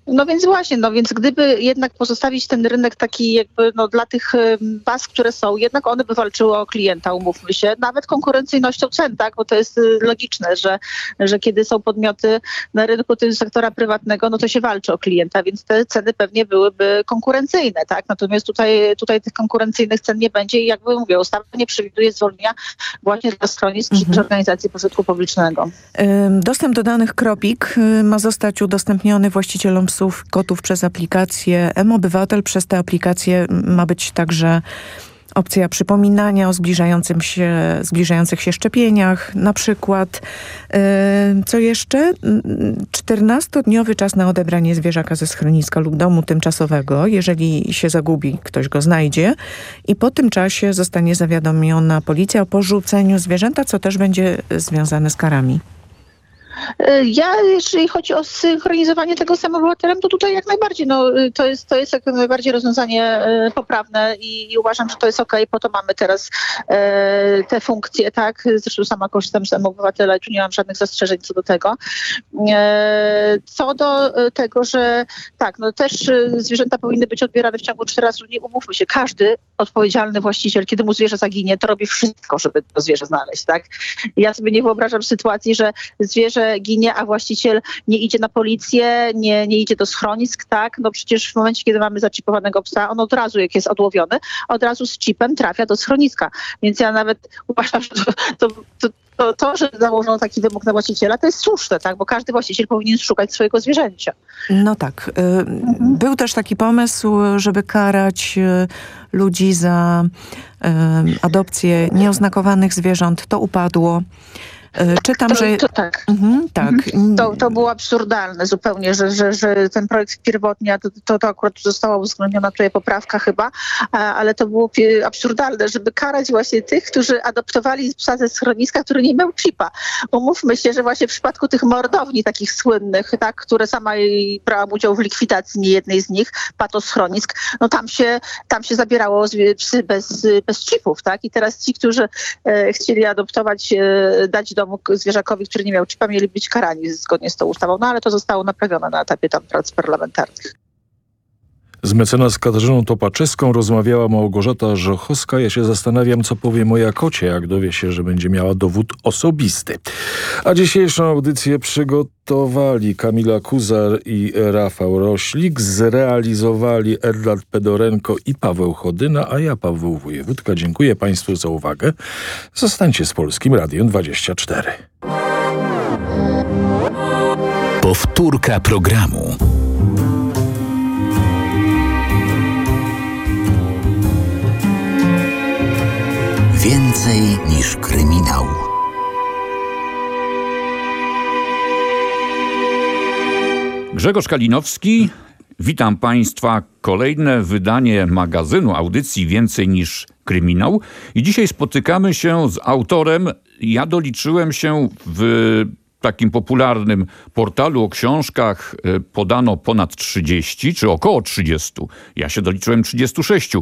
No więc właśnie, no więc gdyby jednak pozostawić ten rynek taki jakby no, dla tych baz, które są, jednak one by walczyły o klienta, umówmy się, nawet konkurencyjnością cen, tak, bo to jest y, logiczne, że, że kiedy są podmioty na rynku tym sektora prywatnego, no to się walczy o klienta, więc te ceny pewnie byłyby konkurencyjne, tak, natomiast tutaj, tutaj tych konkurencyjnych cen nie będzie i jakby mówię, ustawa nie przewiduje zwolnienia właśnie dla schronisk mhm. czy organizacji pożytku publicznego. Dostęp do danych Kropik y, ma zostać udostępniony właścicielom psów, kotów przez aplikację M-Obywatel. Przez tę aplikację ma być także opcja przypominania o zbliżającym się, zbliżających się szczepieniach, na przykład. Yy, co jeszcze? 14-dniowy czas na odebranie zwierzaka ze schroniska lub domu tymczasowego, jeżeli się zagubi, ktoś go znajdzie i po tym czasie zostanie zawiadomiona policja o porzuceniu zwierzęta, co też będzie związane z karami. E, ja, jeżeli chodzi o synchronizowanie tego z obywatelem, to tutaj jak najbardziej, no, y, to, jest, to jest jak najbardziej rozwiązanie e, poprawne i, i uważam, że to jest okay, po to mamy teraz e, te funkcje, tak? Zresztą sama korzystam z obywatela i tu nie mam żadnych zastrzeżeń co do tego. E, co do e, tego, że tak, no też zwierzęta powinny być odbierane w ciągu 4 razy, nie umówmy się, każdy odpowiedzialny właściciel, kiedy mu zwierzę zaginie, to robi wszystko, żeby to zwierzę znaleźć, tak? Ja sobie nie wyobrażam sytuacji, że zwierzę ginie, a właściciel nie idzie na policję, nie, nie idzie do schronisk, tak? No przecież w momencie, kiedy mamy zaczipowanego psa, on od razu, jak jest odłowiony, od razu z chipem trafia do schroniska. Więc ja nawet [LAUGHS] uważam, że to, to, to to, że założono taki wymóg na właściciela, to jest słuszne, tak? bo każdy właściciel powinien szukać swojego zwierzęcia. No tak. Mhm. Był też taki pomysł, żeby karać y, ludzi za adopcję nieoznakowanych zwierząt. To upadło. E, czytam, to, że... To tak. Mhm, tak. Mhm. To, to było absurdalne zupełnie, że, że, że ten projekt pierwotnie, to, to, to akurat została uwzględniona tutaj poprawka chyba, ale to było absurdalne, żeby karać właśnie tych, którzy adoptowali psa ze schroniska, który nie miał chipa. Umówmy się, że właśnie w przypadku tych mordowni takich słynnych, tak, które sama brałam udział w likwidacji niejednej z nich, patoschronisk, no tam się, tam się zabierało psy bez, bez chipów, tak? I teraz ci, którzy e, chcieli adoptować, e, dać domu zwierzakowi, który nie miał chipa, mieli być karani zgodnie z tą ustawą. No ale to zostało naprawione na etapie tam prac parlamentarnych. Z mecenas Katarzyną Topaczewską rozmawiała Małgorzata Żochowska. Ja się zastanawiam, co powie moja kocie, jak dowie się, że będzie miała dowód osobisty. A dzisiejszą audycję przygotowali Kamila Kuzar i Rafał Roślik. Zrealizowali Edward Pedorenko i Paweł Chodyna, a ja, Paweł Wojewódka, dziękuję Państwu za uwagę. Zostańcie z Polskim Radiem 24. Powtórka programu. Więcej niż kryminał. Grzegorz Kalinowski, witam Państwa. Kolejne wydanie magazynu audycji Więcej niż kryminał. I dzisiaj spotykamy się z autorem. Ja doliczyłem się w takim popularnym portalu o książkach e, podano ponad 30, czy około 30. Ja się doliczyłem 36.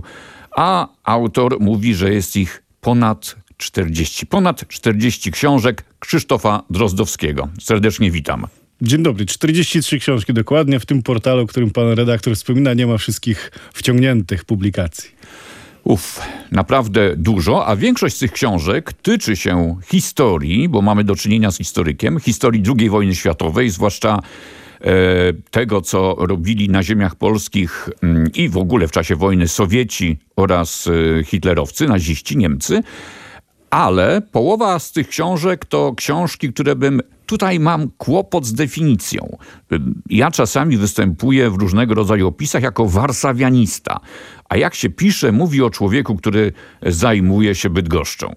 A autor mówi, że jest ich ponad 40. Ponad 40 książek Krzysztofa Drozdowskiego. Serdecznie witam. Dzień dobry. 43 książki dokładnie. W tym portalu, o którym pan redaktor wspomina, nie ma wszystkich wciągniętych publikacji. Uf, naprawdę dużo, a większość z tych książek tyczy się historii, bo mamy do czynienia z historykiem, historii II wojny światowej, zwłaszcza tego, co robili na ziemiach polskich mm, i w ogóle w czasie wojny Sowieci oraz e, hitlerowcy, naziści, Niemcy. Ale połowa z tych książek to książki, które bym tutaj mam kłopot z definicją. Ja czasami występuję w różnego rodzaju opisach jako warsawianista, a jak się pisze, mówi o człowieku, który zajmuje się Bydgoszczą.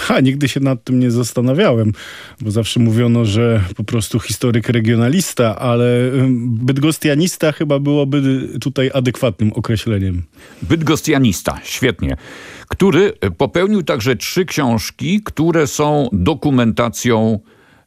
Ha, nigdy się nad tym nie zastanawiałem, bo zawsze mówiono, że po prostu historyk regionalista, ale bydgostianista chyba byłoby tutaj adekwatnym określeniem. Bydgostianista, świetnie. Który popełnił także trzy książki, które są dokumentacją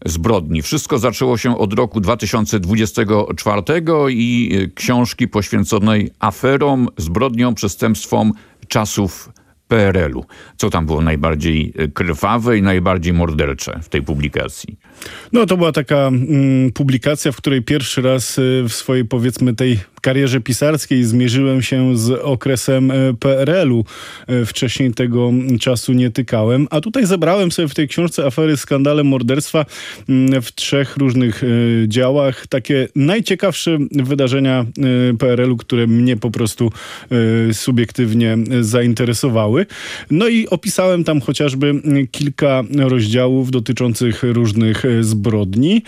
zbrodni. Wszystko zaczęło się od roku 2024 i książki poświęconej aferom, zbrodniom, przestępstwom czasów PRL-u. Co tam było najbardziej krwawe i najbardziej mordercze w tej publikacji? No to była taka mm, publikacja, w której pierwszy raz y, w swojej powiedzmy tej karierze pisarskiej zmierzyłem się z okresem y, PRL-u. Y, wcześniej tego czasu nie tykałem. A tutaj zebrałem sobie w tej książce afery, skandale, morderstwa mm, w trzech różnych działach. Takie najciekawsze wydarzenia PRL-u, które mnie po prostu subiektywnie zainteresowały. No i opisałem tam chociażby kilka rozdziałów dotyczących różnych zbrodni,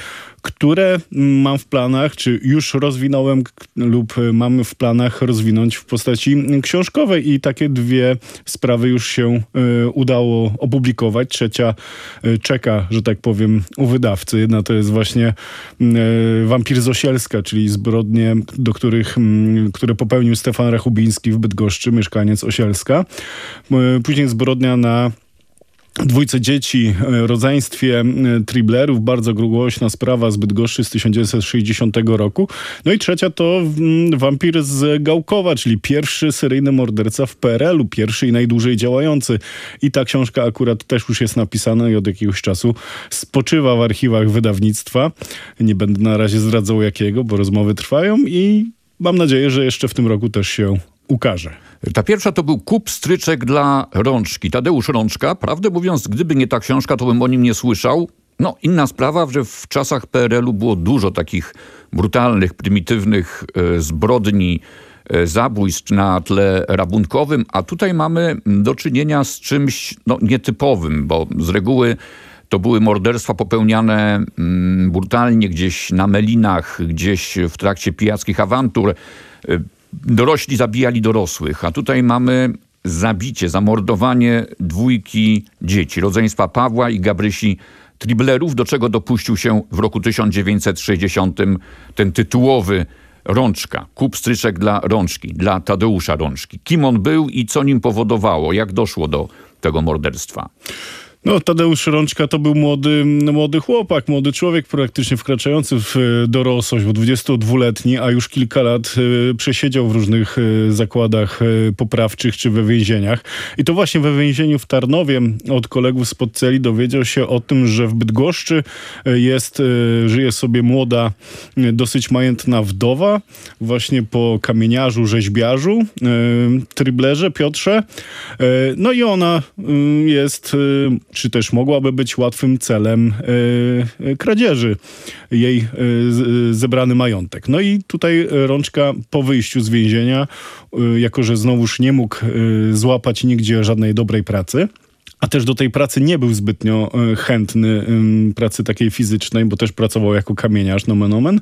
które mam w planach, czy już rozwinąłem lub mamy w planach rozwinąć w postaci książkowej i takie dwie sprawy już się y, udało opublikować. Trzecia y, czeka, że tak powiem, u wydawcy. Jedna to jest właśnie y, Wampir z Osielska, czyli zbrodnie, do których, które popełnił Stefan Rachubiński w Bydgoszczy, mieszkaniec Osielska. Później zbrodnia na dwójce dzieci, e, rodzeństwie e, Triblerów, bardzo głośna sprawa z Bydgoszczy z 1960 roku. No i trzecia to wampir z Gałkowa, czyli pierwszy seryjny morderca w PRL-u, pierwszy i najdłużej działający. I ta książka akurat też już jest napisana i od jakiegoś czasu spoczywa w archiwach wydawnictwa. Nie będę na razie zdradzał jakiego, bo rozmowy trwają i mam nadzieję, że jeszcze w tym roku też się ukaże. Ta pierwsza to był kup stryczek dla Rączki. Tadeusz Rączka. Prawdę mówiąc, gdyby nie ta książka, to bym o nim nie słyszał. No, inna sprawa, że w czasach PRL-u było dużo takich brutalnych, prymitywnych e, zbrodni, e, zabójstw na tle rabunkowym, a tutaj mamy do czynienia z czymś no, nietypowym, bo z reguły to były morderstwa popełniane mm, brutalnie gdzieś na melinach, gdzieś w trakcie pijackich awantur. Dorośli zabijali dorosłych, a tutaj mamy zabicie, zamordowanie dwójki dzieci, rodzeństwa Pawła i Gabrysi Triblerów, do czego dopuścił się w roku 1960 ten tytułowy Rączka, kup stryczek dla Rączki, dla Tadeusza Rączki. Kim on był i co nim powodowało, jak doszło do tego morderstwa? No, Tadeusz Rączka to był młody, młody chłopak, młody człowiek praktycznie wkraczający w dorosłość, bo 22-letni, a już kilka lat y, przesiedział w różnych y, zakładach y, poprawczych czy we więzieniach. I to właśnie we więzieniu w Tarnowie od kolegów z podceli dowiedział się o tym, że w Bydgoszczy jest, żyje sobie młoda, dosyć majętna wdowa, właśnie po kamieniarzu, rzeźbiarzu, tryblerze Piotrze. No i ona jest czy też mogłaby być łatwym celem e, kradzieży jej e, zebrany majątek. No i tutaj Rączka po wyjściu z więzienia, e, jako że znowuż nie mógł złapać nigdzie żadnej dobrej pracy, a też do tej pracy nie był zbytnio e, chętny, pracy takiej fizycznej, bo też pracował jako kamieniarz, nomen omen.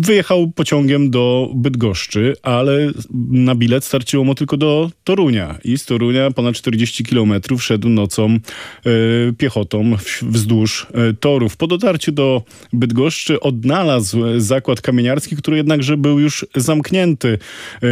Wyjechał pociągiem do Bydgoszczy, ale na bilet starczyło mu tylko do Torunia i z Torunia ponad 40 kilometrów szedł nocą e, piechotą wzdłuż e, torów. Po dotarciu do Bydgoszczy odnalazł zakład kamieniarski, który jednakże był już zamknięty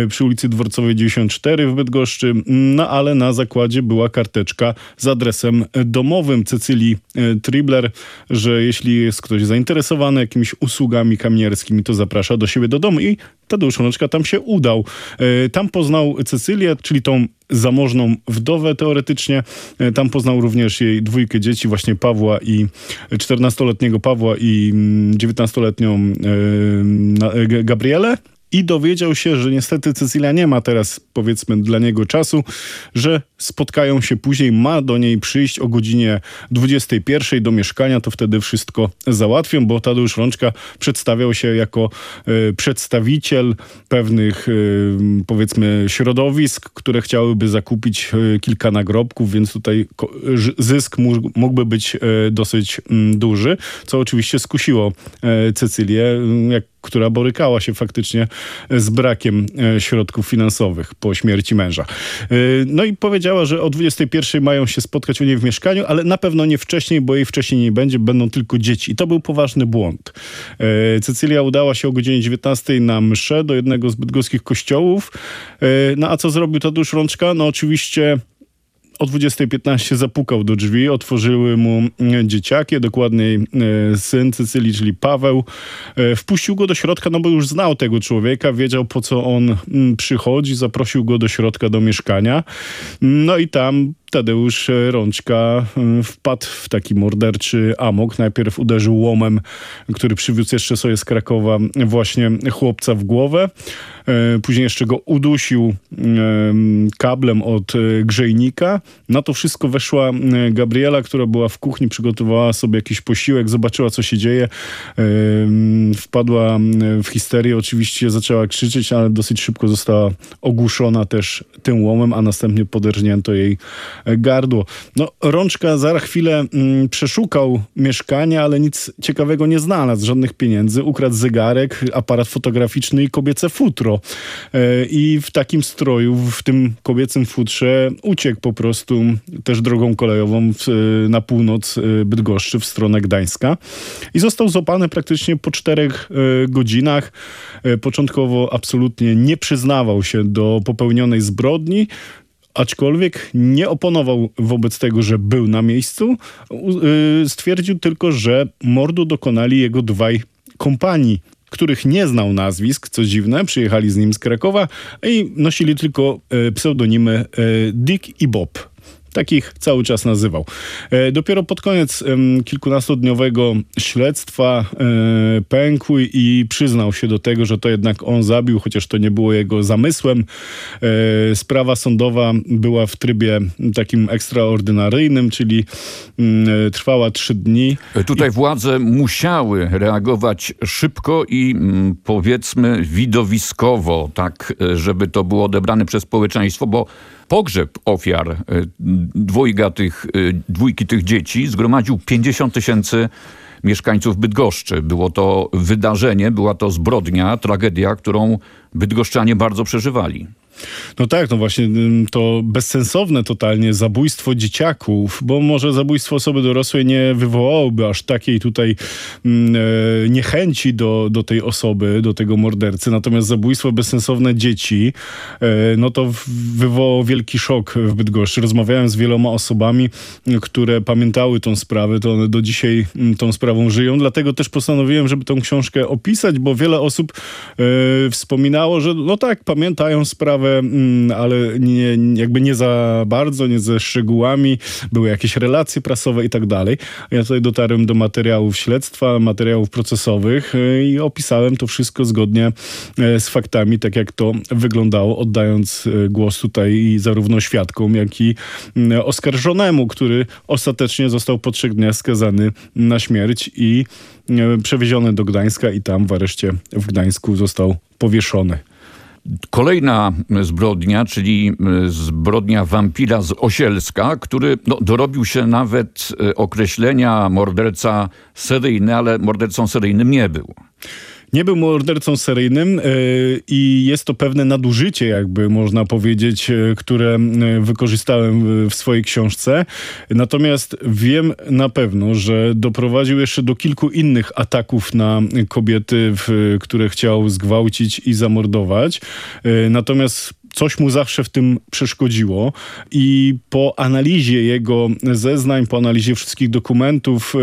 przy ulicy Dworcowej 94 w Bydgoszczy, no ale na zakładzie była karteczka z adresem domowym Cecylii e, Tribler, że jeśli jest ktoś zainteresowany jakimiś usługami kamierskimi, to zaprasza do siebie do domu i Tadeusz Łączka tam się udał. E, tam poznał Cecylię, czyli tą zamożną wdowę teoretycznie. E, tam poznał również jej dwójkę dzieci, właśnie Pawła i 14-letniego Pawła i 19-letnią mm, Gabrielę i dowiedział się, że niestety Cecylia nie ma teraz, powiedzmy, dla niego czasu, że spotkają się później, ma do niej przyjść o godzinie 21 do mieszkania, to wtedy wszystko załatwią, bo Tadeusz Rączka przedstawiał się jako y, przedstawiciel pewnych, y, powiedzmy, środowisk, które chciałyby zakupić y, kilka nagrobków, więc tutaj zysk mógłby być dosyć mm, duży, co oczywiście skusiło Cecylię, jak która borykała się faktycznie z brakiem e, środków finansowych po śmierci męża. E, no i powiedziała, że o 21 mają się spotkać u niej w mieszkaniu, ale na pewno nie wcześniej, bo jej wcześniej nie będzie, będą tylko dzieci. I to był poważny błąd. E, Cecylia udała się o godzinie 19 na mszę do jednego z bydgoskich kościołów. No a co zrobił Tadeusz Rączka? No oczywiście o 20.15 zapukał do drzwi, otworzyły mu e, dzieciaki, dokładniej e, syn Cycylii, czyli Paweł. E, wpuścił go do środka, no bo już znał tego człowieka, wiedział po co on przychodzi, zaprosił go do środka, do mieszkania. No i tam Tadeusz Rączka wpadł w taki morderczy amok. Najpierw uderzył łomem, który przywiózł jeszcze sobie z Krakowa właśnie chłopca w głowę. E, później jeszcze go udusił kablem od e, grzejnika. Na to wszystko weszła Gabriela, która była w kuchni, przygotowała sobie jakiś posiłek, zobaczyła co się dzieje. Wpadła w histerię, oczywiście zaczęła krzyczeć, ale dosyć szybko została ogłuszona też tym łomem, a następnie poderżnięto jej gardło. No, Rączka za chwilę przeszukał mieszkanie, ale nic ciekawego nie znalazł, żadnych pieniędzy. Ukradł zegarek, aparat fotograficzny i kobiece futro. E, I w takim stroju, w tym kobiecym futrze uciekł po prostu też drogą kolejową w, na północ e, Bydgoszczy w stronę Gdańska i został złapany praktycznie po czterech e, godzinach. Początkowo absolutnie nie przyznawał się do popełnionej zbrodni, aczkolwiek nie oponował wobec tego, że był na miejscu. Stwierdził tylko, że mordu dokonali jego dwaj kompanii których nie znał nazwisk, co dziwne, przyjechali z nim z Krakowa i nosili tylko e, pseudonimy e, Dick i Bob takich cały czas nazywał. E, dopiero pod koniec kilkunastodniowego śledztwa e, pękł i przyznał się do tego, że to jednak on zabił, chociaż to nie było jego zamysłem. E, sprawa sądowa była w trybie takim ekstraordynaryjnym, czyli mm, trwała trzy dni. Tutaj władze musiały reagować szybko i mm, powiedzmy widowiskowo, tak żeby to było odebrane przez społeczeństwo, bo Pogrzeb ofiar e, dwojga tych, e, dwójki tych dzieci zgromadził 50 tysięcy mieszkańców Bydgoszczy. Było to wydarzenie, była to zbrodnia, tragedia, którą bydgoszczanie bardzo przeżywali. No tak, no właśnie to bezsensowne totalnie zabójstwo dzieciaków, bo może zabójstwo osoby dorosłej nie wywołałoby aż takiej tutaj e, niechęci do, do tej osoby, do tego mordercy, natomiast zabójstwo bezsensowne dzieci, e, no to wywołało wielki szok w Bydgoszczy. Rozmawiałem z wieloma osobami, które pamiętały tą sprawę, to one do dzisiaj tą sprawą żyją, dlatego też postanowiłem, żeby tą książkę opisać, bo wiele osób e, wspominało, że no tak, pamiętają sprawę, Mm, ale nie, jakby nie za bardzo, nie ze szczegółami. Były jakieś relacje prasowe i tak dalej. Ja tutaj dotarłem do materiałów śledztwa, materiałów procesowych e, i opisałem to wszystko zgodnie e, z faktami, tak jak to wyglądało, oddając e, głos tutaj zarówno świadkom, jak i mm, oskarżonemu, który ostatecznie został po trzech dniach skazany na śmierć i przewieziony do Gdańska i tam w areszcie w Gdańsku został powieszony. Kolejna zbrodnia, czyli e, zbrodnia wampira z Osielska, który no, dorobił się nawet e, określenia morderca seryjny, ale mordercą seryjnym nie był. Nie był mordercą seryjnym yy, i jest to pewne nadużycie, jakby można powiedzieć, yy, które yy, wykorzystałem w swojej książce. Natomiast wiem na pewno, że doprowadził jeszcze do kilku innych ataków na kobiety, które chciał zgwałcić i zamordować. Natomiast coś mu zawsze w tym przeszkodziło i po analizie jego zeznań, po analizie wszystkich dokumentów,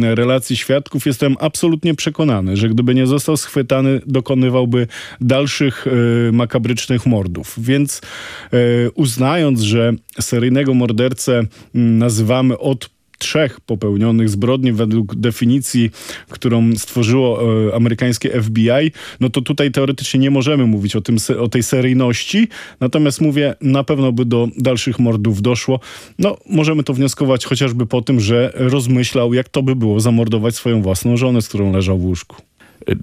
relacji świadków jestem absolutnie przekonany, że gdyby nie został schwytany, dokonywałby dalszych e, makabrycznych mordów. Więc e, uznając, że seryjnego mordercę nazywamy od trzech popełnionych zbrodni według definicji, którą stworzyło e, amerykańskie FBI, no to tutaj teoretycznie nie możemy mówić o, tym, o tej seryjności, natomiast mówię, na pewno by do dalszych mordów doszło. No, możemy to wnioskować chociażby po tym, że rozmyślał, jak to by było zamordować swoją własną żonę, z którą leżał w łóżku.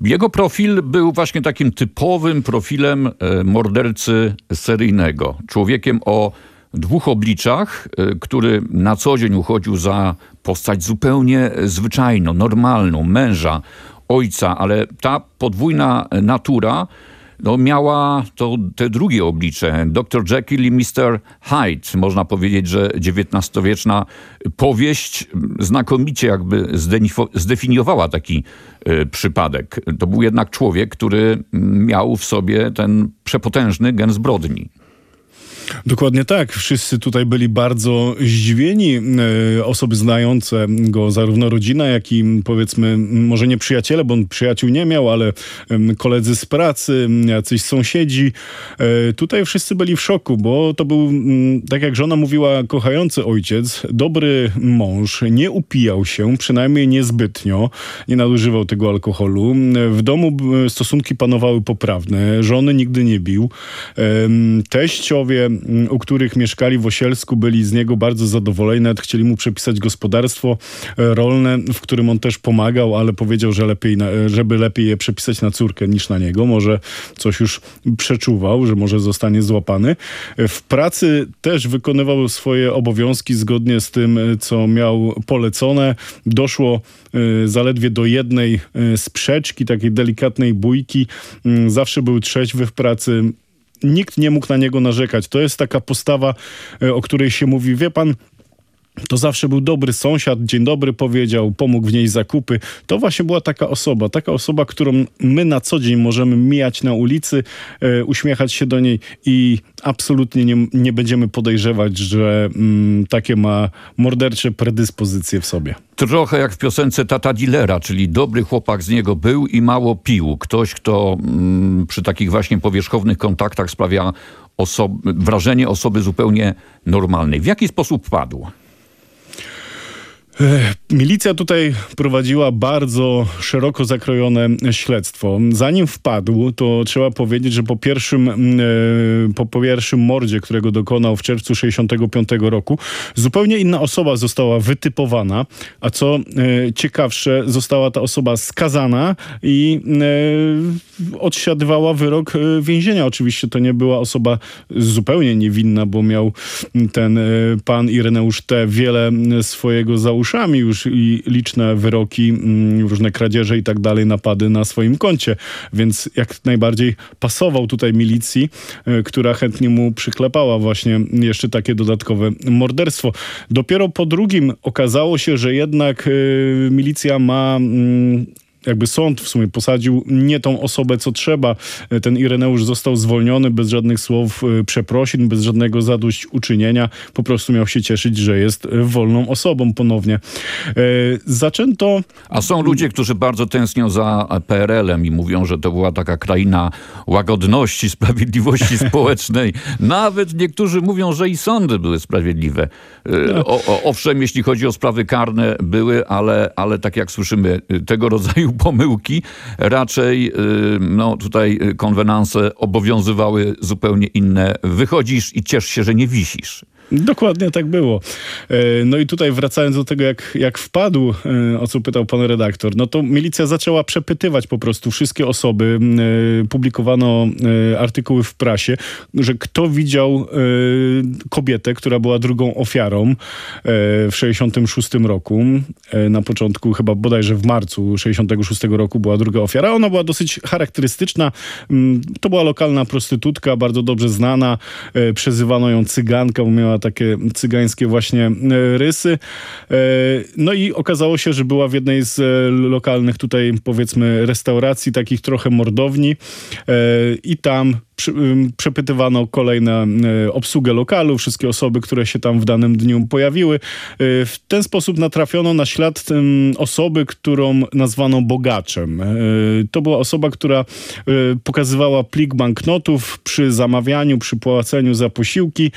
Jego profil był właśnie takim typowym profilem e, mordercy seryjnego. Człowiekiem o dwóch obliczach, y, który na co dzień uchodził za postać zupełnie zwyczajną, normalną, męża, ojca, ale ta podwójna natura no, miała to te drugie oblicze. Dr. Jekyll i Mr. Hyde. Można powiedzieć, że XIX-wieczna powieść znakomicie jakby zdefiniowała taki y, przypadek. To był jednak człowiek, który miał w sobie ten przepotężny gen zbrodni. Dokładnie tak. Wszyscy tutaj byli bardzo zdziwieni. E, osoby znające go, zarówno rodzina, jak i powiedzmy, może nie przyjaciele, bo on przyjaciół nie miał, ale koledzy z pracy, jacyś sąsiedzi. E, tutaj wszyscy byli w szoku, bo to był, tak jak żona mówiła, kochający ojciec, dobry mąż, nie upijał się, przynajmniej niezbytnio, nie nadużywał tego alkoholu. W domu stosunki panowały poprawne, żony nigdy nie bił. Teściowie Mm, u których mieszkali w Osielsku, byli z niego bardzo zadowoleni. Nawet chcieli mu przepisać gospodarstwo e, rolne, w którym on też pomagał, ale powiedział, że lepiej, żeby lepiej je przepisać na córkę niż na niego. Może coś już przeczuwał, że może zostanie złapany. E, w pracy też wykonywał swoje obowiązki zgodnie z tym, e, co miał polecone. Doszło zaledwie do jednej sprzeczki, takiej delikatnej bójki. Mm, zawsze był trzeźwy w pracy nikt nie mógł na niego narzekać. To jest taka postawa, e, o której się mówi, wie pan, to zawsze był dobry sąsiad, dzień dobry powiedział, pomógł w niej zakupy. To właśnie była taka osoba, taka osoba, którą my na co dzień możemy mijać na ulicy, e, uśmiechać się do niej i absolutnie nie, nie będziemy podejrzewać, że mm, takie ma mordercze predyspozycje w sobie. Trochę jak w piosence Tata Dillera, czyli dobry chłopak z niego był i mało pił. Ktoś, kto mm, przy takich właśnie powierzchownych kontaktach sprawia oso wrażenie osoby zupełnie normalnej. W jaki sposób padł? Milicja tutaj prowadziła bardzo szeroko zakrojone śledztwo. Zanim wpadł, to trzeba powiedzieć, że po pierwszym, mm, e, po pierwszym mordzie, którego dokonał w czerwcu 65 roku, zupełnie inna osoba została wytypowana, a co e, ciekawsze, została ta osoba skazana i e, odsiadywała wyrok więzienia. Oczywiście to nie była osoba zupełnie niewinna, bo miał ten pan Ireneusz T. wiele swojego załóż uszami już i liczne wyroki, mm, różne kradzieże i tak dalej, napady na swoim koncie, więc jak najbardziej pasował tutaj milicji, e, która chętnie mu przyklepała właśnie jeszcze takie dodatkowe morderstwo. Dopiero po drugim okazało się, że jednak e, milicja ma mm, jakby sąd w sumie posadził nie tą osobę, co trzeba. Ten Ireneusz został zwolniony bez żadnych słów e, przeprosin, bez żadnego zadośćuczynienia. Po prostu miał się cieszyć, że jest wolną osobą ponownie. E, zaczęto... A są ludzie, którzy bardzo tęsknią za PRL-em i mówią, że to była taka kraina łagodności, [LAUGHS] sprawiedliwości [LAUGHS] społecznej. Nawet niektórzy mówią, że i sądy były sprawiedliwe. E, no. O, o, owszem, jeśli chodzi o sprawy karne, były, ale, ale tak jak słyszymy, tego rodzaju pomyłki. Raczej y, no, tutaj konwenanse obowiązywały zupełnie inne. Wychodzisz i ciesz się, że nie wisisz. Dokładnie tak było. E, no i tutaj wracając do tego, jak, jak wpadł, e, o co pytał pan redaktor, no to milicja zaczęła przepytywać po prostu wszystkie osoby. E, publikowano artykuły w prasie, że kto widział kobietę, która była drugą ofiarą w 66 roku. Na początku, chyba bodajże w marcu 66 roku była druga ofiara. Ona była dosyć charakterystyczna. To była lokalna prostytutka, bardzo dobrze znana. Przezywano ją cyganka, bo miała takie cygańskie właśnie e, rysy. E, no i okazało się, że była w jednej z e, lokalnych tutaj powiedzmy restauracji, takich trochę mordowni i tam przepytywano kolejne obsługę lokalu, wszystkie osoby, które się tam w danym dniu pojawiły. W ten sposób natrafiono na ślad osoby, którą nazwano bogaczem. To była osoba, która pokazywała plik banknotów przy zamawianiu, przy płaceniu za posiłki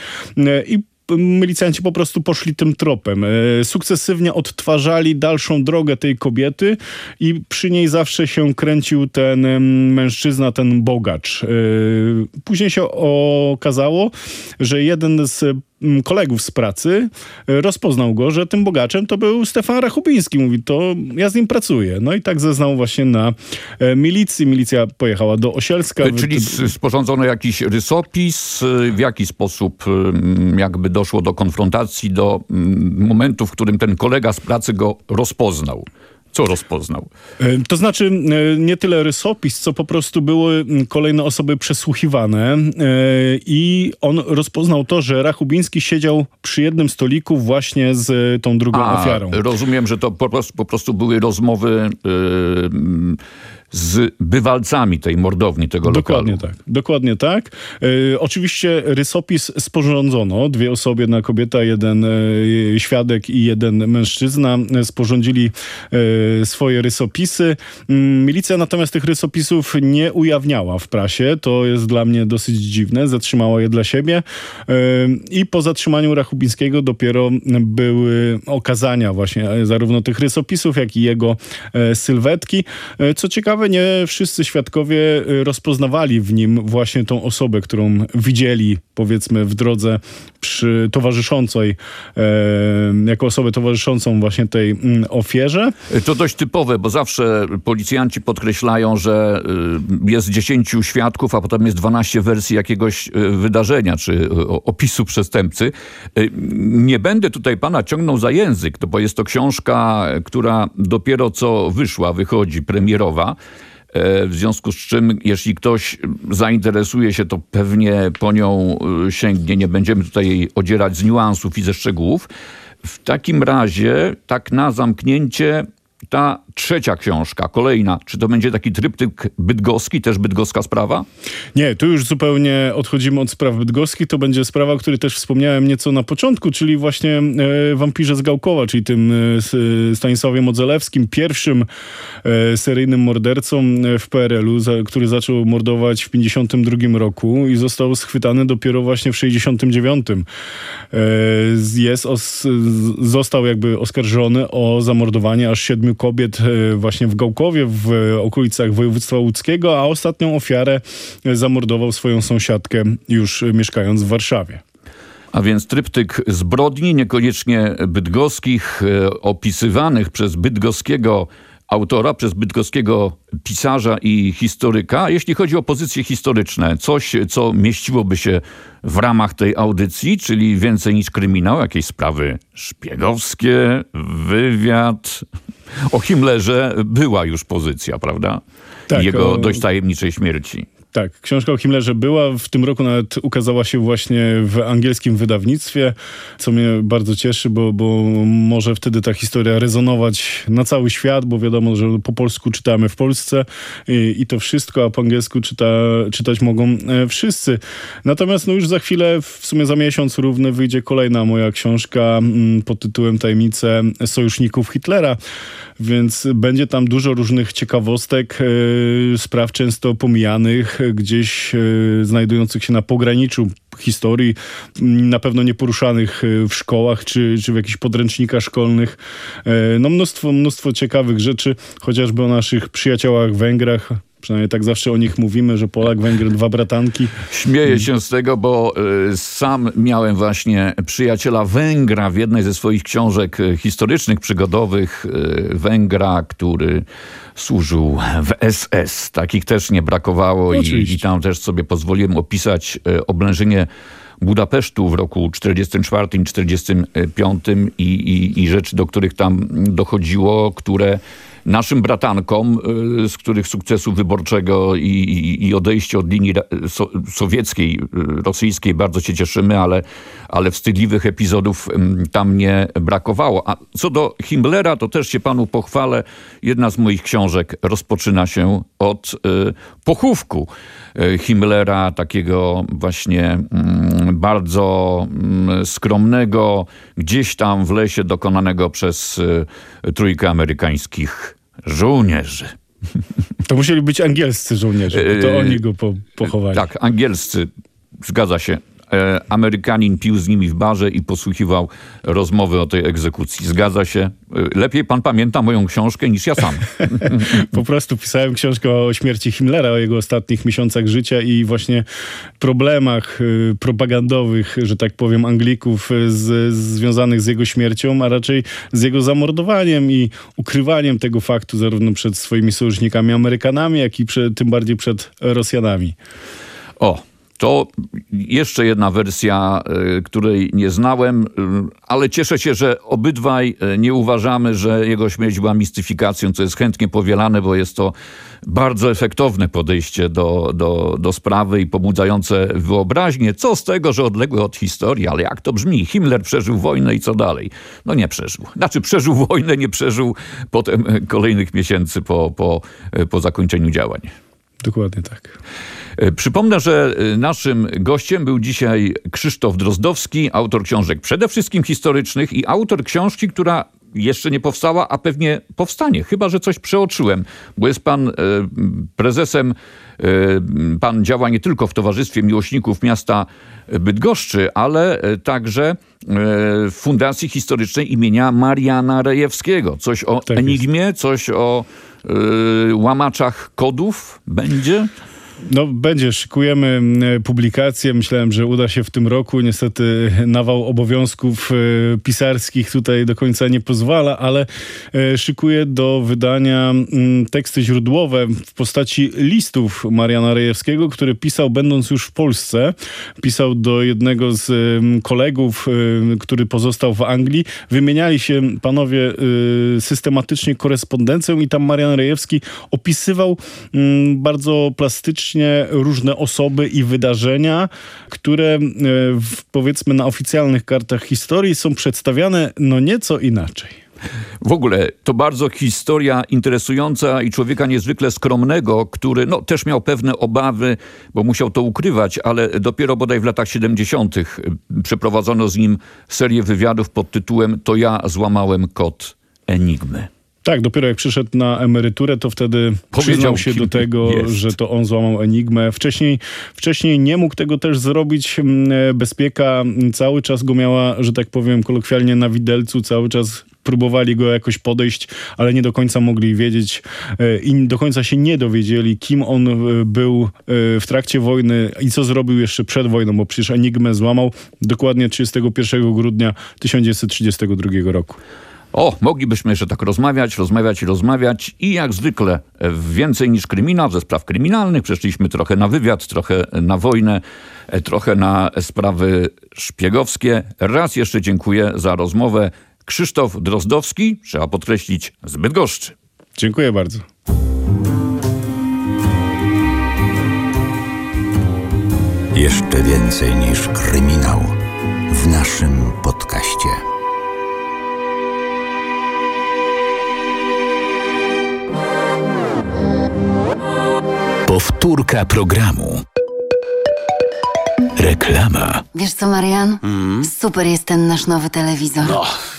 i milicjanci po prostu poszli tym tropem. E, sukcesywnie odtwarzali dalszą drogę tej kobiety i przy niej zawsze się kręcił ten mężczyzna, ten bogacz. E, później się okazało, że jeden z kolegów z pracy e, rozpoznał go, że tym bogaczem to był Stefan Rachubiński. Mówi, to ja z nim pracuję. No i tak zeznał właśnie na milicji. Milicja pojechała do Osielska. Czyli sporządzono jakiś rysopis, w jaki sposób jakby doszło do konfrontacji, do momentu, w którym ten kolega z pracy go rozpoznał. Co rozpoznał? E, to znaczy e, nie tyle rysopis, co po prostu były kolejne osoby przesłuchiwane e, i on rozpoznał to, że Rachubiński siedział przy jednym stoliku właśnie z tą drugą A, ofiarą. Rozumiem, że to po prostu, po prostu były rozmowy... Yy z bywalcami tej mordowni, tego dokładnie lokalu. Tak, dokładnie tak. E, oczywiście rysopis sporządzono. Dwie osoby, jedna kobieta, jeden e, świadek i jeden mężczyzna e, sporządzili e, swoje rysopisy. Mm, milicja natomiast tych rysopisów nie ujawniała w prasie. To jest dla mnie dosyć dziwne. Zatrzymała je dla siebie. E, I po zatrzymaniu Rachubińskiego dopiero były okazania właśnie e, zarówno tych rysopisów, jak i jego sylwetki. Co ciekawe, ciekawe, nie wszyscy świadkowie y, rozpoznawali w nim właśnie tą osobę, którą widzieli, powiedzmy, w drodze przy towarzyszącej, e, jako osobę towarzyszącą właśnie tej mm, ofierze. To dość typowe, bo zawsze policjanci podkreślają, że y, jest 10 świadków, a potem jest 12 wersji jakiegoś y, wydarzenia, czy opisu przestępcy. Nie będę tutaj pana ciągnął za język, bo jest to książka, która dopiero co wyszła, wychodzi, premierowa. E, w związku z czym, jeśli ktoś zainteresuje się, to pewnie po nią e, sięgnie. Nie będziemy tutaj odzierać z niuansów i ze szczegółów. W takim razie, tak na zamknięcie, ta trzecia książka, kolejna, czy to będzie taki tryptyk bydgoski, też bydgoska sprawa? Nie, tu już zupełnie odchodzimy od spraw bydgoskich. To będzie sprawa, o której też wspomniałem nieco na początku, czyli właśnie e, Wampirze z Gałkowa, czyli tym e, Stanisławie Modzelewskim, pierwszym e, seryjnym mordercą e, w PRL-u, za, który zaczął mordować w 52 roku i został schwytany dopiero właśnie w 69. E, jest os, został jakby oskarżony o zamordowanie aż siedmiu kobiet e, właśnie w Gałkowie, w okolicach województwa łódzkiego, a ostatnią ofiarę zamordował swoją sąsiadkę już mieszkając w Warszawie. A więc tryptyk zbrodni, niekoniecznie bydgoskich, e, opisywanych przez bydgoskiego autora, przez bydgoskiego pisarza i historyka. Jeśli chodzi o pozycje historyczne, coś, co mieściłoby się w ramach tej audycji, czyli więcej niż kryminał, jakieś sprawy szpiegowskie, wywiad. O Himmlerze była już pozycja, prawda? Tak, Jego o... dość tajemniczej śmierci. Tak, książka o Himmlerze była. W tym roku nawet ukazała się właśnie w angielskim wydawnictwie, co mnie bardzo cieszy, bo, bo może wtedy ta historia rezonować na cały świat, bo wiadomo, że po polsku czytamy w Polsce i, i to wszystko, a po angielsku czyta, czytać mogą e, wszyscy. Natomiast no już za chwilę, w sumie za miesiąc równy, wyjdzie kolejna moja książka mm, pod tytułem Tajemnice sojuszników Hitlera, więc będzie tam dużo różnych ciekawostek, yy, spraw często pomijanych, gdzieś yy, znajdujących się na pograniczu historii, na pewno nieporuszanych w szkołach czy, czy w jakichś podręcznikach szkolnych. No mnóstwo, mnóstwo ciekawych rzeczy, chociażby o naszych przyjaciołach Węgrach, Przynajmniej tak zawsze o nich mówimy, że Polak, Węgier, dwa bratanki. Śmieję się z tego, bo y, sam miałem właśnie przyjaciela Węgra w jednej ze swoich książek historycznych, przygodowych. Y, Węgra, który służył w SS. Takich też nie brakowało i, i, tam też sobie pozwoliłem opisać y, oblężenie Budapesztu w roku 44 45 i, i, i rzeczy, do których tam dochodziło, które naszym bratankom, y, z których sukcesu wyborczego i, i, odejście od linii so, sowieckiej, y, rosyjskiej bardzo się cieszymy, ale, ale wstydliwych epizodów tam nie brakowało. A co do Himmlera, to też się panu pochwalę. Jedna z moich książek rozpoczyna się od y, pochówku Himmlera, takiego właśnie y, bardzo mm, skromnego, gdzieś tam w lesie dokonanego przez trójkę amerykańskich żołnierzy. To musieli być angielscy żołnierze, to oni go po, pochowali. Tak, angielscy, zgadza się. E, Amerykanin pił z nimi w barze i posłuchiwał rozmowy o tej egzekucji. Zgadza się. E, lepiej pan pamięta moją książkę niż ja sam. [LAUGHS] po prostu pisałem książkę o śmierci Himmlera, o jego ostatnich miesiącach życia i właśnie problemach y, propagandowych, że tak powiem, Anglików z, związanych z jego śmiercią, a raczej z jego zamordowaniem i ukrywaniem tego faktu zarówno przed swoimi sojusznikami Amerykanami, jak i przed, tym bardziej przed Rosjanami. O, to jeszcze jedna wersja, y, której nie znałem, y, ale cieszę się, że obydwaj y, nie uważamy, że jego śmierć była mistyfikacją, co jest chętnie powielane, bo jest to bardzo efektowne podejście do, do, do sprawy i pobudzające wyobraźnię. Co z tego, że odległe od historii, ale jak to brzmi? Himmler przeżył wojnę i co dalej? No nie przeżył. Znaczy przeżył wojnę, nie przeżył potem kolejnych miesięcy po, po, po zakończeniu działań. Dokładnie tak. E, przypomnę, że e, naszym gościem był dzisiaj Krzysztof Drozdowski, autor książek przede wszystkim historycznych i autor książki, która jeszcze nie powstała, a pewnie powstanie, chyba że coś przeoczyłem, bo jest pan e, prezesem, pan działa nie tylko w Towarzystwie Miłośników Miasta Bydgoszczy, ale także w Fundacji Historycznej imienia Mariana Rejewskiego. Coś o tak Enigmie, coś o łamaczach kodów będzie? No będzie, szykujemy publikację. Myślałem, że uda się w tym roku. Niestety nawał obowiązków e, pisarskich tutaj do końca nie pozwala, ale e, szykuję do wydania teksty źródłowe w postaci listów Mariana Rejewskiego, który pisał będąc już w Polsce. Pisał do jednego z kolegów, e, który pozostał w Anglii. Wymieniali się panowie systematycznie korespondencją i tam Marian Rejewski opisywał bardzo plastycznie różne osoby i wydarzenia, które e, w, powiedzmy na oficjalnych kartach historii są przedstawiane no nieco inaczej. W ogóle to bardzo historia interesująca i człowieka niezwykle skromnego, który no, też miał pewne obawy, bo musiał to ukrywać, ale dopiero bodaj w latach 70. przeprowadzono z nim serię wywiadów pod tytułem To ja złamałem kod Enigmy. Tak, dopiero jak przyszedł na emeryturę, to wtedy Powiedział, przyznał się do tego, jest. że to on złamał Enigmę. Wcześniej, wcześniej nie mógł tego też zrobić. Mm, e, bezpieka cały czas go miała, że tak powiem kolokwialnie, na widelcu. Cały czas próbowali go jakoś podejść, ale nie do końca mogli wiedzieć e, i do końca się nie dowiedzieli, kim on e, był w trakcie wojny i co zrobił jeszcze przed wojną, bo przecież Enigmę złamał dokładnie 31 grudnia 1932 roku. O, moglibyśmy jeszcze tak rozmawiać, rozmawiać i rozmawiać i jak zwykle więcej niż kryminał ze spraw kryminalnych. Przeszliśmy trochę na wywiad, trochę na wojnę, trochę na sprawy szpiegowskie. Raz jeszcze dziękuję za rozmowę. Krzysztof Drozdowski, trzeba podkreślić, z Bydgoszczy. Dziękuję bardzo. Jeszcze więcej niż kryminał w naszym podcaście. Powtórka programu. Reklama. Wiesz co, Marian? Super jest ten nasz nowy telewizor. No,